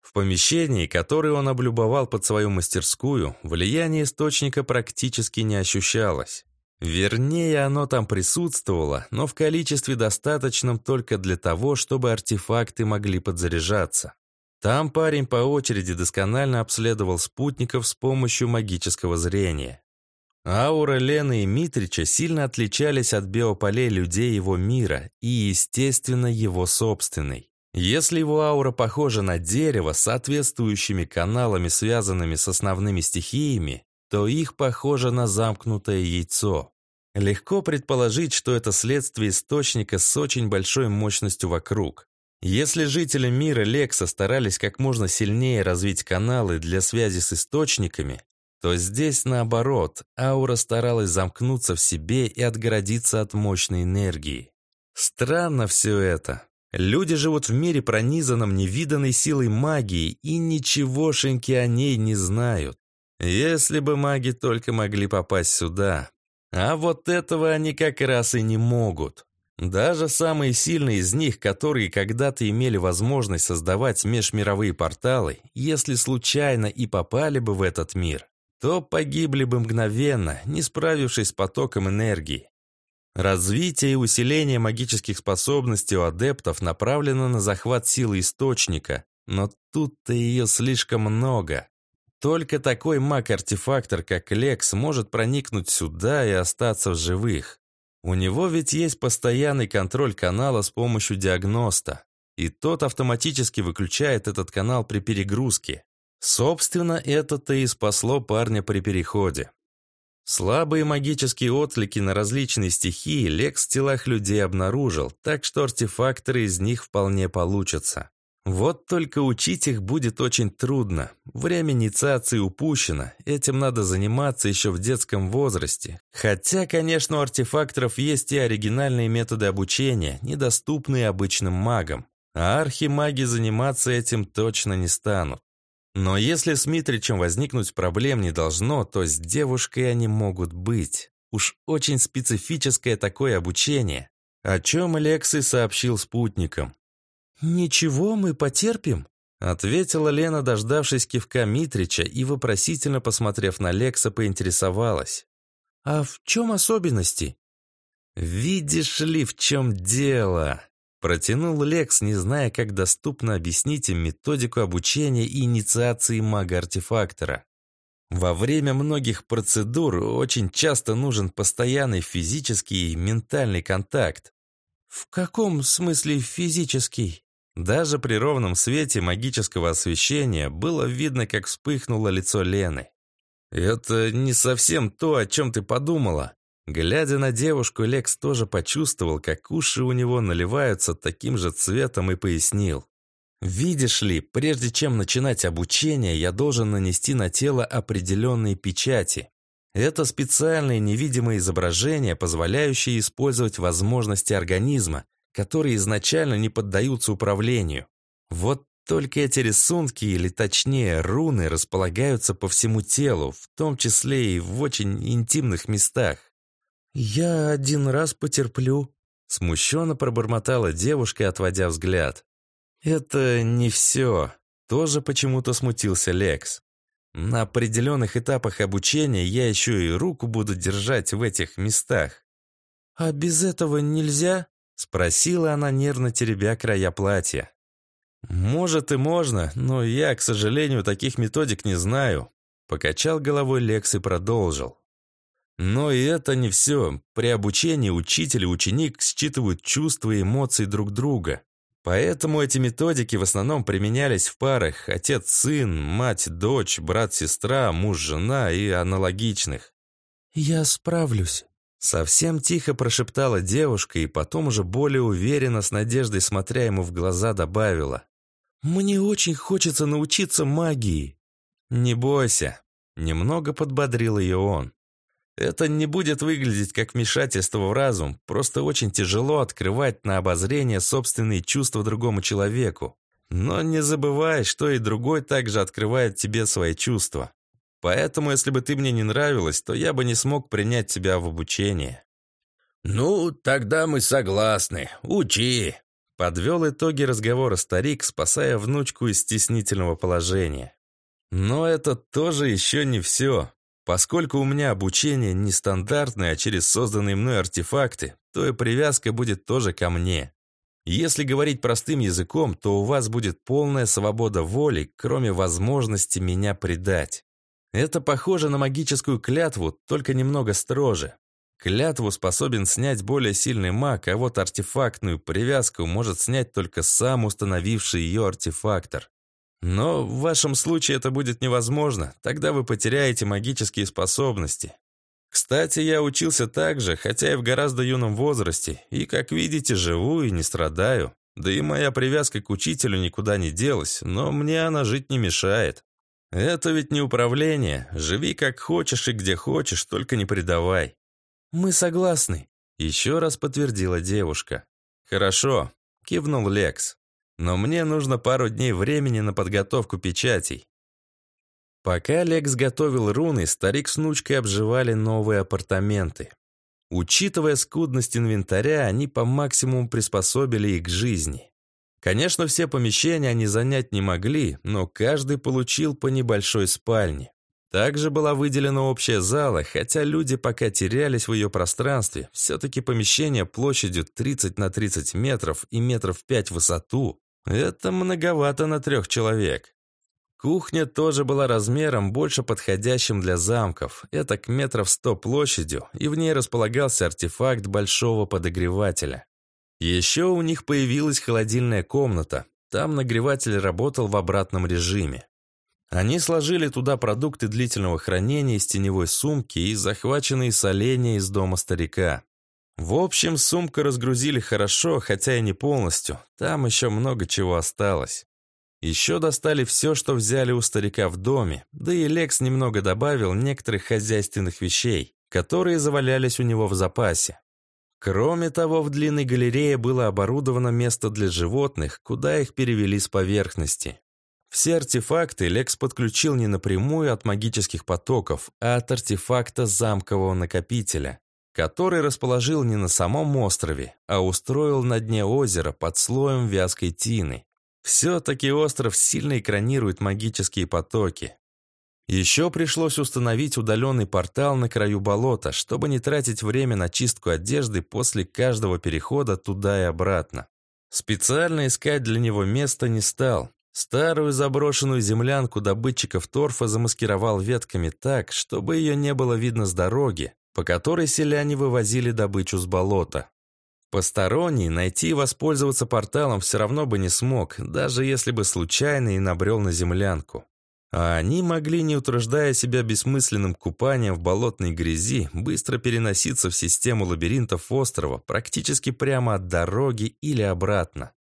В помещении, которое он облюбовал под свою мастерскую, влияние источника практически не ощущалось. Вернее, оно там присутствовало, но в количестве достаточном только для того, чтобы артефакты могли подзаряжаться. Там парень по очереди досконально обследовал спутников с помощью магического зрения. Аура Лены и Митрича сильно отличались от биополей людей его мира и, естественно, его собственной. Если его аура похожа на дерево с соответствующими каналами, связанными с основными стихиями, то их похоже на замкнутое яйцо. Легко предположить, что это следствие источника с очень большой мощностью вокруг. Если жители мира Лекса старались как можно сильнее развить каналы для связи с источниками, то здесь наоборот, аура старалась замкнуться в себе и отгородиться от мощной энергии. Странно все это. Люди живут в мире, пронизанном невиданной силой магии, и ничегошеньки о ней не знают. Если бы маги только могли попасть сюда. А вот этого они как раз и не могут. Даже самые сильные из них, которые когда-то имели возможность создавать межмировые порталы, если случайно и попали бы в этот мир, то погибли бы мгновенно, не справившись с потоком энергии. Развитие и усиление магических способностей у адептов направлено на захват силы источника, но тут-то ее слишком много. Только такой маг-артефактор, как Лекс, может проникнуть сюда и остаться в живых. У него ведь есть постоянный контроль канала с помощью диагноста, и тот автоматически выключает этот канал при перегрузке. Собственно, это-то и спасло парня при переходе. Слабые магические отклики на различные стихии Лекс в телах людей обнаружил, так что артефакторы из них вполне получатся. Вот только учить их будет очень трудно. Время инициации упущено, этим надо заниматься еще в детском возрасте. Хотя, конечно, у артефакторов есть и оригинальные методы обучения, недоступные обычным магам. А архимаги заниматься этим точно не станут. Но если с Митричем возникнуть проблем не должно, то с девушкой они могут быть. Уж очень специфическое такое обучение, о чем Лекси сообщил спутникам. «Ничего, мы потерпим», — ответила Лена, дождавшись кивка Митрича и вопросительно посмотрев на Лекса, поинтересовалась. «А в чем особенности?» «Видишь ли, в чем дело?» Протянул Лекс, не зная, как доступно объяснить им методику обучения и инициации мага-артефактора. Во время многих процедур очень часто нужен постоянный физический и ментальный контакт. В каком смысле физический? Даже при ровном свете магического освещения было видно, как вспыхнуло лицо Лены. «Это не совсем то, о чем ты подумала». Глядя на девушку, Лекс тоже почувствовал, как уши у него наливаются таким же цветом и пояснил. «Видишь ли, прежде чем начинать обучение, я должен нанести на тело определенные печати. Это специальные невидимые изображения, позволяющие использовать возможности организма, которые изначально не поддаются управлению. Вот только эти рисунки, или точнее руны, располагаются по всему телу, в том числе и в очень интимных местах. «Я один раз потерплю», — смущенно пробормотала девушка, отводя взгляд. «Это не все», — тоже почему-то смутился Лекс. «На определенных этапах обучения я еще и руку буду держать в этих местах». «А без этого нельзя?» Спросила она, нервно теребя края платья. «Может и можно, но я, к сожалению, таких методик не знаю», покачал головой Лекс и продолжил. Но и это не все. При обучении учитель и ученик считывают чувства и эмоции друг друга. Поэтому эти методики в основном применялись в парах отец-сын, мать-дочь, брат-сестра, муж-жена и аналогичных. «Я справлюсь», Совсем тихо прошептала девушка и потом уже более уверенно, с надеждой смотря ему в глаза, добавила. «Мне очень хочется научиться магии». «Не бойся», — немного подбодрил ее он. «Это не будет выглядеть как вмешательство в разум, просто очень тяжело открывать на обозрение собственные чувства другому человеку. Но не забывай, что и другой также открывает тебе свои чувства. Поэтому, если бы ты мне не нравилась, то я бы не смог принять тебя в обучение». «Ну, тогда мы согласны. Учи!» Подвел итоги разговора старик, спасая внучку из стеснительного положения. Но это тоже еще не все. Поскольку у меня обучение нестандартное, а через созданные мной артефакты, то и привязка будет тоже ко мне. Если говорить простым языком, то у вас будет полная свобода воли, кроме возможности меня предать. Это похоже на магическую клятву, только немного строже. Клятву способен снять более сильный маг, а вот артефактную привязку может снять только сам установивший ее артефактор. Но в вашем случае это будет невозможно, тогда вы потеряете магические способности. Кстати, я учился так же, хотя и в гораздо юном возрасте, и, как видите, живу и не страдаю. Да и моя привязка к учителю никуда не делась, но мне она жить не мешает. «Это ведь не управление. Живи как хочешь и где хочешь, только не предавай». «Мы согласны», — еще раз подтвердила девушка. «Хорошо», — кивнул Лекс. «Но мне нужно пару дней времени на подготовку печатей». Пока Лекс готовил руны, старик с внучкой обживали новые апартаменты. Учитывая скудность инвентаря, они по максимуму приспособили их к жизни. Конечно, все помещения они занять не могли, но каждый получил по небольшой спальне. Также была выделена общая зала, хотя люди пока терялись в ее пространстве, все-таки помещение площадью 30 на 30 метров и метров 5 в высоту. Это многовато на трех человек. Кухня тоже была размером, больше подходящим для замков. Это к метров 100 площадью, и в ней располагался артефакт большого подогревателя. Еще у них появилась холодильная комната. Там нагреватель работал в обратном режиме. Они сложили туда продукты длительного хранения из теневой сумки и захваченные соленья из дома старика. В общем, сумку разгрузили хорошо, хотя и не полностью. Там еще много чего осталось. Еще достали все, что взяли у старика в доме, да и Лекс немного добавил некоторых хозяйственных вещей, которые завалялись у него в запасе. Кроме того, в длинной галерее было оборудовано место для животных, куда их перевели с поверхности. Все артефакты Лекс подключил не напрямую от магических потоков, а от артефакта замкового накопителя, который расположил не на самом острове, а устроил на дне озера под слоем вязкой тины. Все-таки остров сильно экранирует магические потоки. Еще пришлось установить удаленный портал на краю болота, чтобы не тратить время на чистку одежды после каждого перехода туда и обратно. Специально искать для него место не стал. Старую заброшенную землянку добытчиков торфа замаскировал ветками так, чтобы ее не было видно с дороги, по которой селяне вывозили добычу с болота. Посторонний найти и воспользоваться порталом все равно бы не смог, даже если бы случайно и набрел на землянку. А они могли, не утруждая себя бессмысленным купанием в болотной грязи, быстро переноситься в систему лабиринтов острова практически прямо от дороги или обратно.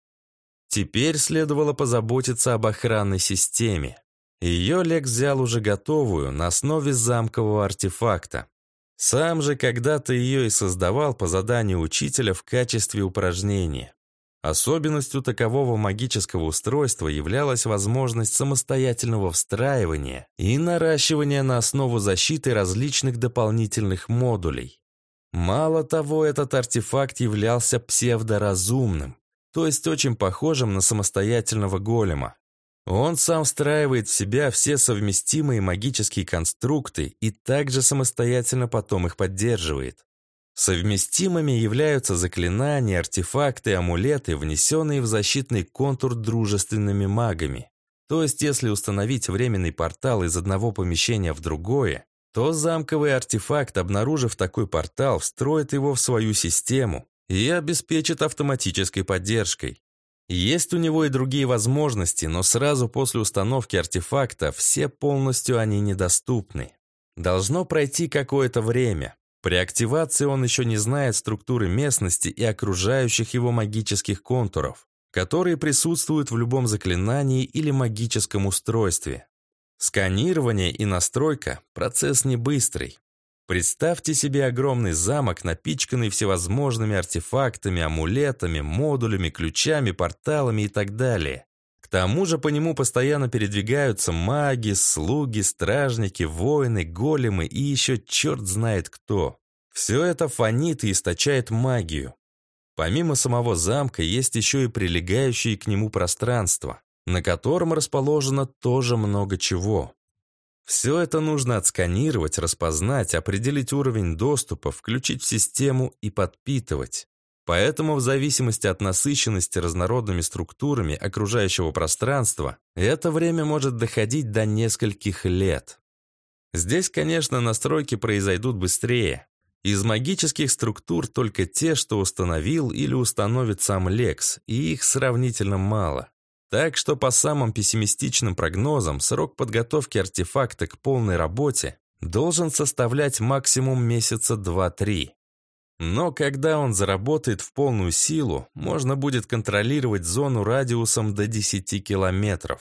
Теперь следовало позаботиться об охранной системе. Ее Лекс взял уже готовую, на основе замкового артефакта. Сам же когда-то ее и создавал по заданию учителя в качестве упражнения. Особенностью такового магического устройства являлась возможность самостоятельного встраивания и наращивания на основу защиты различных дополнительных модулей. Мало того, этот артефакт являлся псевдоразумным, то есть очень похожим на самостоятельного голема. Он сам встраивает в себя все совместимые магические конструкты и также самостоятельно потом их поддерживает. Совместимыми являются заклинания, артефакты, амулеты, внесенные в защитный контур дружественными магами. То есть, если установить временный портал из одного помещения в другое, то замковый артефакт, обнаружив такой портал, встроит его в свою систему и обеспечит автоматической поддержкой. Есть у него и другие возможности, но сразу после установки артефакта все полностью они недоступны. Должно пройти какое-то время. При активации он еще не знает структуры местности и окружающих его магических контуров, которые присутствуют в любом заклинании или магическом устройстве. Сканирование и настройка – процесс не быстрый. Представьте себе огромный замок, напичканный всевозможными артефактами, амулетами, модулями, ключами, порталами и так далее. К тому же по нему постоянно передвигаются маги, слуги, стражники, воины, големы и еще черт знает кто. Все это фонит и источает магию. Помимо самого замка есть еще и прилегающие к нему пространства, на котором расположено тоже много чего. Все это нужно отсканировать, распознать, определить уровень доступа, включить в систему и подпитывать. Поэтому в зависимости от насыщенности разнородными структурами окружающего пространства, это время может доходить до нескольких лет. Здесь, конечно, настройки произойдут быстрее. Из магических структур только те, что установил или установит сам Лекс, и их сравнительно мало. Так что по самым пессимистичным прогнозам срок подготовки артефакта к полной работе должен составлять максимум месяца 2-3. Но когда он заработает в полную силу, можно будет контролировать зону радиусом до 10 километров.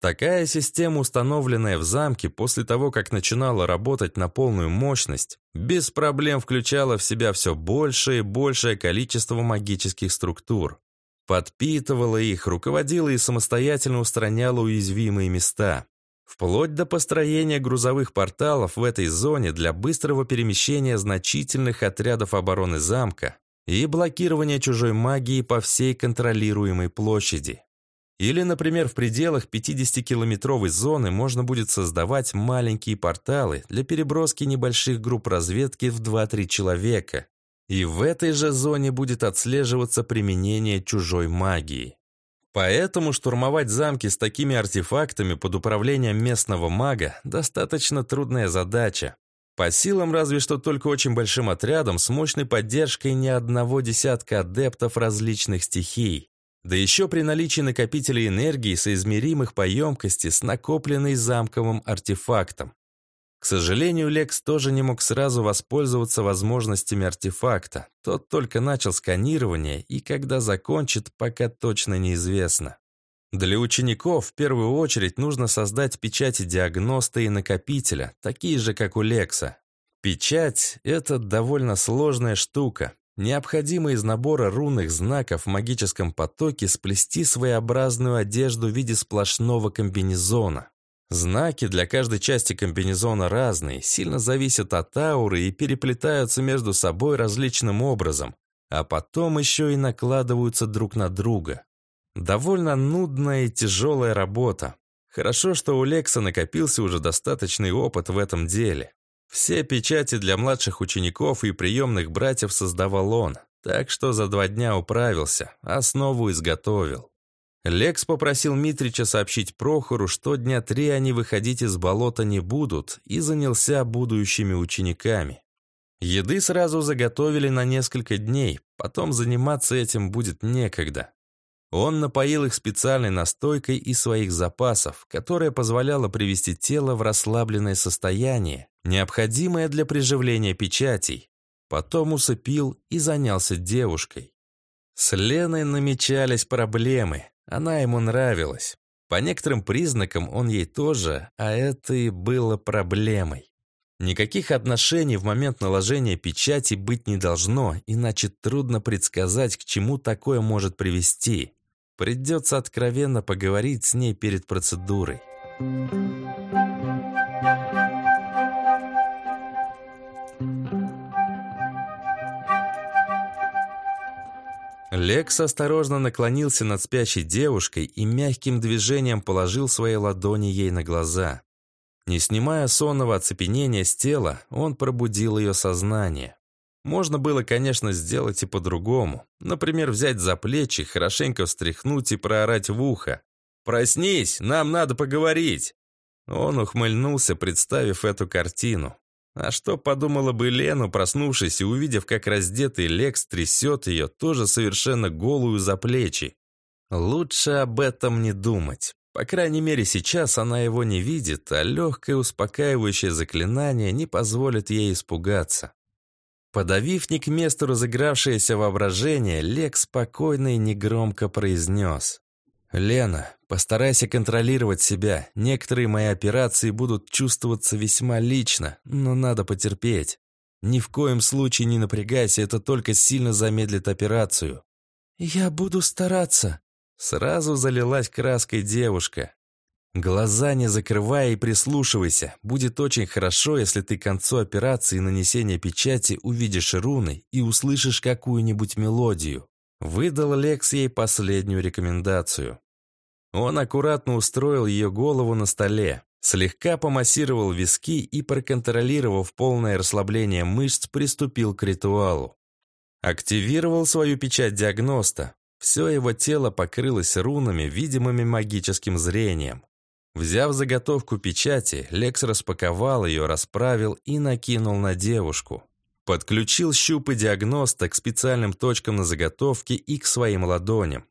Такая система, установленная в замке после того, как начинала работать на полную мощность, без проблем включала в себя все большее и большее количество магических структур. Подпитывала их, руководила и самостоятельно устраняла уязвимые места. Вплоть до построения грузовых порталов в этой зоне для быстрого перемещения значительных отрядов обороны замка и блокирования чужой магии по всей контролируемой площади. Или, например, в пределах 50-километровой зоны можно будет создавать маленькие порталы для переброски небольших групп разведки в 2-3 человека, и в этой же зоне будет отслеживаться применение чужой магии. Поэтому штурмовать замки с такими артефактами под управлением местного мага достаточно трудная задача. По силам разве что только очень большим отрядом с мощной поддержкой не одного десятка адептов различных стихий. Да еще при наличии накопителей энергии, соизмеримых по емкости с накопленной замковым артефактом. К сожалению, Лекс тоже не мог сразу воспользоваться возможностями артефакта. Тот только начал сканирование, и когда закончит, пока точно неизвестно. Для учеников в первую очередь нужно создать печати диагноста и накопителя, такие же, как у Лекса. Печать – это довольно сложная штука. Необходимо из набора рунных знаков в магическом потоке сплести своеобразную одежду в виде сплошного комбинезона. Знаки для каждой части комбинезона разные, сильно зависят от ауры и переплетаются между собой различным образом, а потом еще и накладываются друг на друга. Довольно нудная и тяжелая работа. Хорошо, что у Лекса накопился уже достаточный опыт в этом деле. Все печати для младших учеников и приемных братьев создавал он, так что за два дня управился, основу изготовил. Лекс попросил Митрича сообщить Прохору, что дня три они выходить из болота не будут, и занялся будущими учениками. Еды сразу заготовили на несколько дней, потом заниматься этим будет некогда. Он напоил их специальной настойкой из своих запасов, которая позволяла привести тело в расслабленное состояние, необходимое для приживления печатей. Потом усыпил и занялся девушкой. С Леной намечались проблемы. Она ему нравилась. По некоторым признакам он ей тоже, а это и было проблемой. Никаких отношений в момент наложения печати быть не должно, иначе трудно предсказать, к чему такое может привести. Придется откровенно поговорить с ней перед процедурой. Лекс осторожно наклонился над спящей девушкой и мягким движением положил свои ладони ей на глаза. Не снимая сонного оцепенения с тела, он пробудил ее сознание. Можно было, конечно, сделать и по-другому. Например, взять за плечи, хорошенько встряхнуть и проорать в ухо. «Проснись, нам надо поговорить!» Он ухмыльнулся, представив эту картину. А что подумала бы Лену, проснувшись и увидев, как раздетый Лекс трясет ее, тоже совершенно голую за плечи? Лучше об этом не думать. По крайней мере, сейчас она его не видит, а легкое успокаивающее заклинание не позволит ей испугаться. Подавив не к месту разыгравшееся воображение, Лекс спокойно и негромко произнес. «Лена, постарайся контролировать себя. Некоторые мои операции будут чувствоваться весьма лично, но надо потерпеть. Ни в коем случае не напрягайся, это только сильно замедлит операцию». «Я буду стараться», — сразу залилась краской девушка. «Глаза не закрывай и прислушивайся. Будет очень хорошо, если ты к концу операции нанесения печати увидишь руны и услышишь какую-нибудь мелодию». Выдал Лекс ей последнюю рекомендацию. Он аккуратно устроил ее голову на столе, слегка помассировал виски и, проконтролировав полное расслабление мышц, приступил к ритуалу. Активировал свою печать диагноста. Все его тело покрылось рунами, видимыми магическим зрением. Взяв заготовку печати, Лекс распаковал ее, расправил и накинул на девушку. Подключил щупы диагноста к специальным точкам на заготовке и к своим ладоням.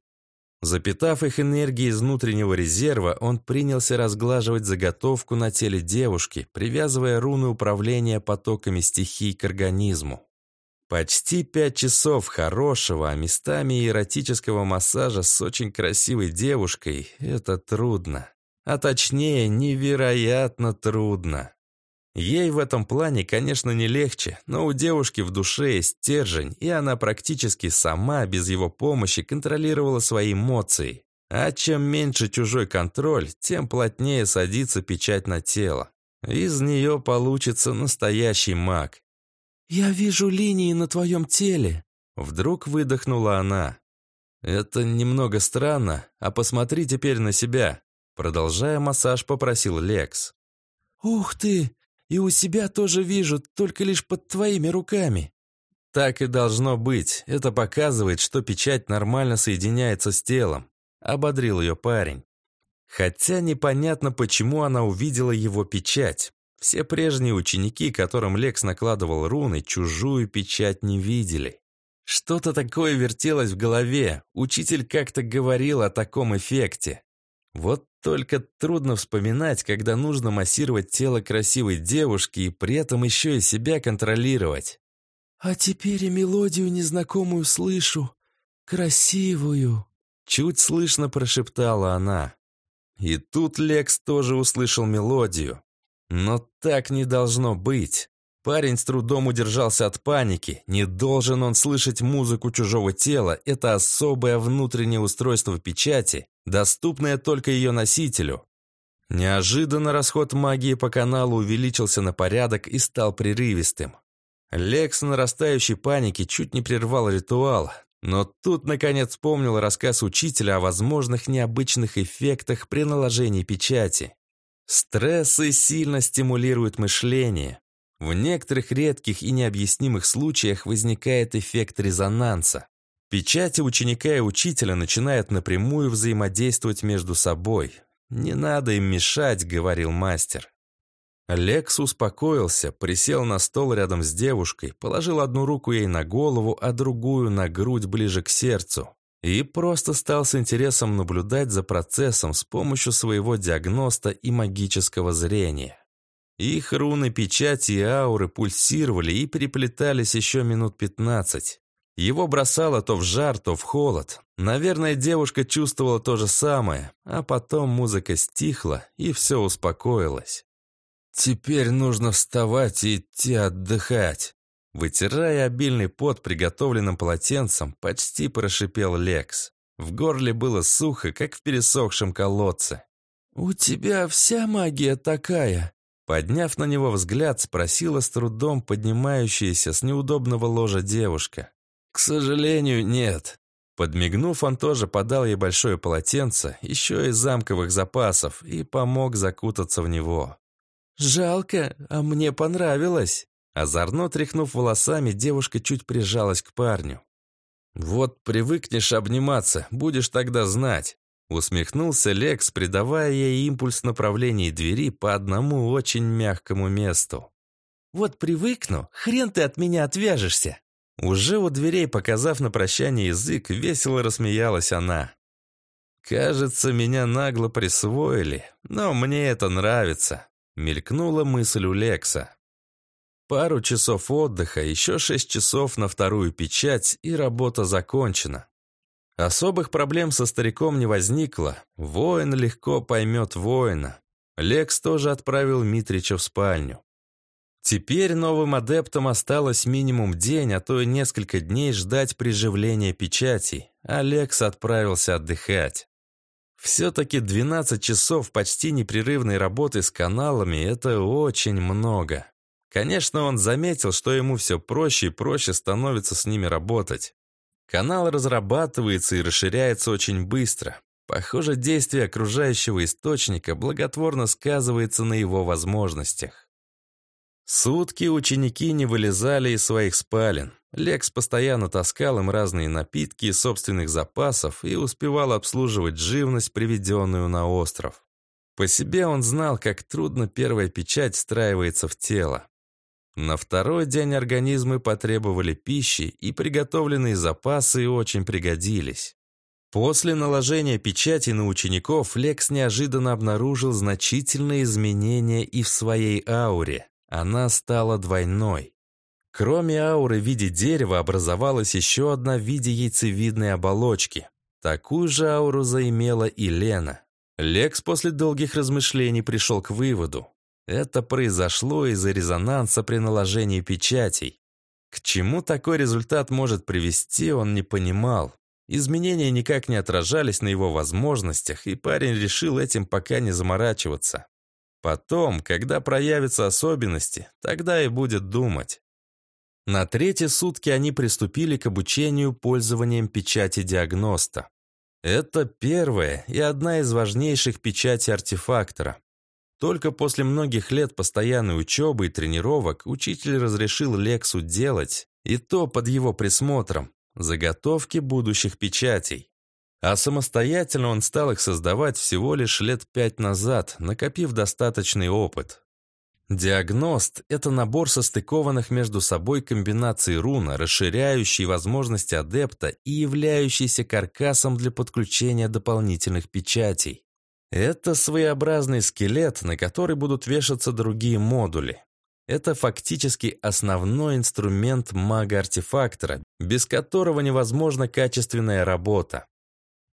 Запитав их энергией из внутреннего резерва, он принялся разглаживать заготовку на теле девушки, привязывая руны управления потоками стихий к организму. Почти пять часов хорошего, а местами эротического массажа с очень красивой девушкой – это трудно. А точнее, невероятно трудно. Ей в этом плане, конечно, не легче, но у девушки в душе есть стержень, и она практически сама, без его помощи, контролировала свои эмоции. А чем меньше чужой контроль, тем плотнее садится печать на тело. Из нее получится настоящий маг. «Я вижу линии на твоем теле», — вдруг выдохнула она. «Это немного странно, а посмотри теперь на себя», — продолжая массаж, попросил Лекс. «Ух ты! И у себя тоже вижу, только лишь под твоими руками. Так и должно быть. Это показывает, что печать нормально соединяется с телом. Ободрил ее парень. Хотя непонятно, почему она увидела его печать. Все прежние ученики, которым Лекс накладывал руны, чужую печать не видели. Что-то такое вертелось в голове. Учитель как-то говорил о таком эффекте. Вот только трудно вспоминать, когда нужно массировать тело красивой девушки и при этом еще и себя контролировать. «А теперь и мелодию незнакомую слышу. Красивую!» Чуть слышно прошептала она. И тут Лекс тоже услышал мелодию. Но так не должно быть. Парень с трудом удержался от паники. Не должен он слышать музыку чужого тела. Это особое внутреннее устройство печати, доступное только ее носителю. Неожиданно расход магии по каналу увеличился на порядок и стал прерывистым. Лекс нарастающей панике чуть не прервал ритуал, но тут, наконец, вспомнил рассказ учителя о возможных необычных эффектах при наложении печати. Стрессы сильно стимулируют мышление. В некоторых редких и необъяснимых случаях возникает эффект резонанса. Печати ученика и учителя начинают напрямую взаимодействовать между собой. «Не надо им мешать», — говорил мастер. Лекс успокоился, присел на стол рядом с девушкой, положил одну руку ей на голову, а другую на грудь ближе к сердцу. И просто стал с интересом наблюдать за процессом с помощью своего диагноста и магического зрения. Их руны, печати и ауры пульсировали и переплетались еще минут пятнадцать. Его бросало то в жар, то в холод. Наверное, девушка чувствовала то же самое, а потом музыка стихла, и все успокоилось. «Теперь нужно вставать и идти отдыхать». Вытирая обильный пот приготовленным полотенцем, почти прошипел Лекс. В горле было сухо, как в пересохшем колодце. «У тебя вся магия такая?» Подняв на него взгляд, спросила с трудом поднимающаяся с неудобного ложа девушка. «К сожалению, нет». Подмигнув, он тоже подал ей большое полотенце, еще из замковых запасов, и помог закутаться в него. «Жалко, а мне понравилось». Озорно тряхнув волосами, девушка чуть прижалась к парню. «Вот привыкнешь обниматься, будешь тогда знать». Усмехнулся Лекс, придавая ей импульс в направлении двери по одному очень мягкому месту. «Вот привыкну, хрен ты от меня отвяжешься!» Уже у дверей, показав на прощание язык, весело рассмеялась она. «Кажется, меня нагло присвоили, но мне это нравится», — мелькнула мысль у Лекса. Пару часов отдыха, еще шесть часов на вторую печать, и работа закончена. Особых проблем со стариком не возникло. Воин легко поймет воина. Лекс тоже отправил Митрича в спальню. Теперь новым адептам осталось минимум день, а то и несколько дней ждать приживления печатей. Алекс отправился отдыхать. Все-таки 12 часов почти непрерывной работы с каналами – это очень много. Конечно, он заметил, что ему все проще и проще становится с ними работать. Канал разрабатывается и расширяется очень быстро. Похоже, действие окружающего источника благотворно сказывается на его возможностях. Сутки ученики не вылезали из своих спален. Лекс постоянно таскал им разные напитки из собственных запасов и успевал обслуживать живность, приведенную на остров. По себе он знал, как трудно первая печать встраивается в тело. На второй день организмы потребовали пищи, и приготовленные запасы очень пригодились. После наложения печати на учеников Лекс неожиданно обнаружил значительные изменения и в своей ауре. Она стала двойной. Кроме ауры в виде дерева образовалась еще одна в виде яйцевидной оболочки. Такую же ауру заимела и Лена. Лекс после долгих размышлений пришел к выводу. Это произошло из-за резонанса при наложении печатей. К чему такой результат может привести, он не понимал. Изменения никак не отражались на его возможностях, и парень решил этим пока не заморачиваться. Потом, когда проявятся особенности, тогда и будет думать. На третьи сутки они приступили к обучению пользованием печати диагноста. Это первая и одна из важнейших печатей артефактора. Только после многих лет постоянной учебы и тренировок учитель разрешил Лексу делать, и то под его присмотром, заготовки будущих печатей. А самостоятельно он стал их создавать всего лишь лет пять назад, накопив достаточный опыт. Диагност – это набор состыкованных между собой комбинаций руна, расширяющий возможности адепта и являющийся каркасом для подключения дополнительных печатей. Это своеобразный скелет, на который будут вешаться другие модули. Это фактически основной инструмент мага-артефактора, без которого невозможна качественная работа.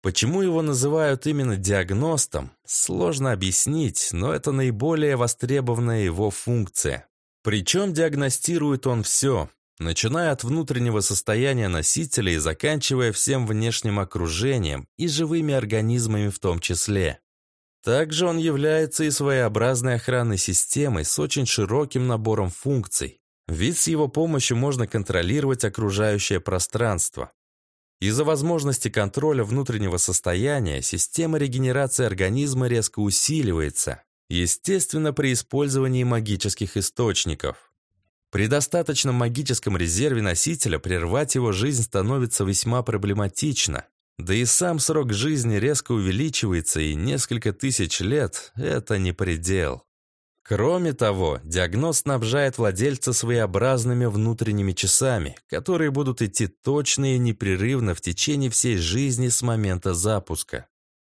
Почему его называют именно диагностом, сложно объяснить, но это наиболее востребованная его функция. Причем диагностирует он все, начиная от внутреннего состояния носителя и заканчивая всем внешним окружением и живыми организмами в том числе. Также он является и своеобразной охранной системой с очень широким набором функций, ведь с его помощью можно контролировать окружающее пространство. Из-за возможности контроля внутреннего состояния система регенерации организма резко усиливается, естественно, при использовании магических источников. При достаточном магическом резерве носителя прервать его жизнь становится весьма проблематично, да и сам срок жизни резко увеличивается, и несколько тысяч лет – это не предел. Кроме того, диагноз снабжает владельца своеобразными внутренними часами, которые будут идти точно и непрерывно в течение всей жизни с момента запуска.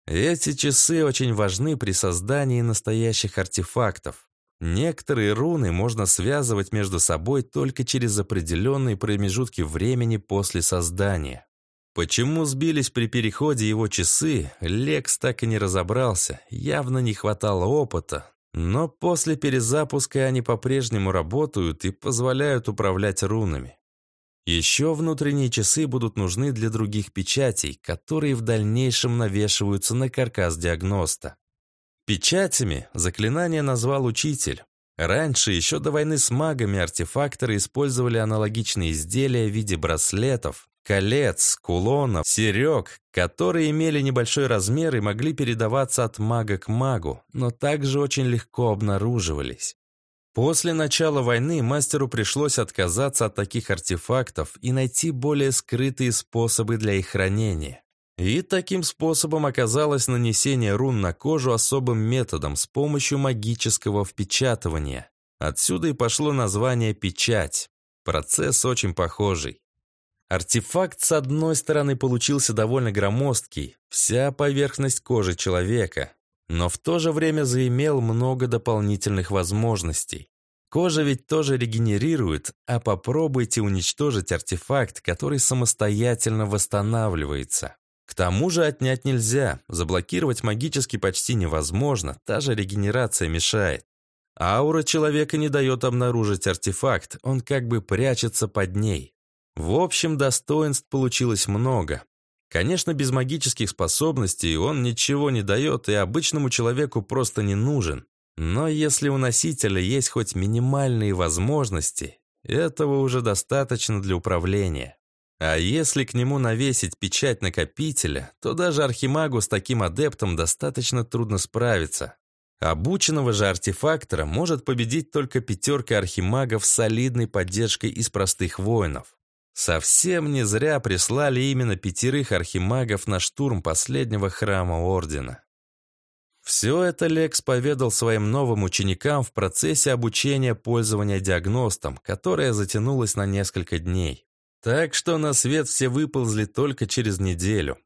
Эти часы очень важны при создании настоящих артефактов. Некоторые руны можно связывать между собой только через определенные промежутки времени после создания. Почему сбились при переходе его часы, Лекс так и не разобрался, явно не хватало опыта. Но после перезапуска они по-прежнему работают и позволяют управлять рунами. Еще внутренние часы будут нужны для других печатей, которые в дальнейшем навешиваются на каркас диагноста. Печатями заклинание назвал учитель. Раньше, еще до войны с магами, артефакторы использовали аналогичные изделия в виде браслетов, колец, кулонов, серег, которые имели небольшой размер и могли передаваться от мага к магу, но также очень легко обнаруживались. После начала войны мастеру пришлось отказаться от таких артефактов и найти более скрытые способы для их хранения. И таким способом оказалось нанесение рун на кожу особым методом с помощью магического впечатывания. Отсюда и пошло название «печать». Процесс очень похожий. Артефакт, с одной стороны, получился довольно громоздкий, вся поверхность кожи человека, но в то же время заимел много дополнительных возможностей. Кожа ведь тоже регенерирует, а попробуйте уничтожить артефакт, который самостоятельно восстанавливается. К тому же отнять нельзя, заблокировать магически почти невозможно, та же регенерация мешает. Аура человека не дает обнаружить артефакт, он как бы прячется под ней. В общем, достоинств получилось много. Конечно, без магических способностей он ничего не дает и обычному человеку просто не нужен. Но если у носителя есть хоть минимальные возможности, этого уже достаточно для управления. А если к нему навесить печать накопителя, то даже архимагу с таким адептом достаточно трудно справиться. Обученного же артефактора может победить только пятерка архимагов с солидной поддержкой из простых воинов. Совсем не зря прислали именно пятерых архимагов на штурм последнего храма Ордена. Все это Лекс поведал своим новым ученикам в процессе обучения пользования диагностом, которое затянулось на несколько дней. Так что на свет все выползли только через неделю.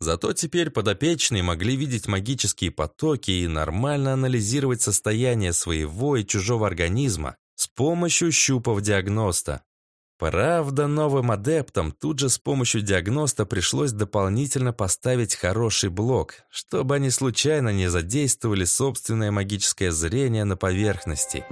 Зато теперь подопечные могли видеть магические потоки и нормально анализировать состояние своего и чужого организма с помощью щупов диагноста. Правда, новым адептам тут же с помощью диагноста пришлось дополнительно поставить хороший блок, чтобы они случайно не задействовали собственное магическое зрение на поверхности.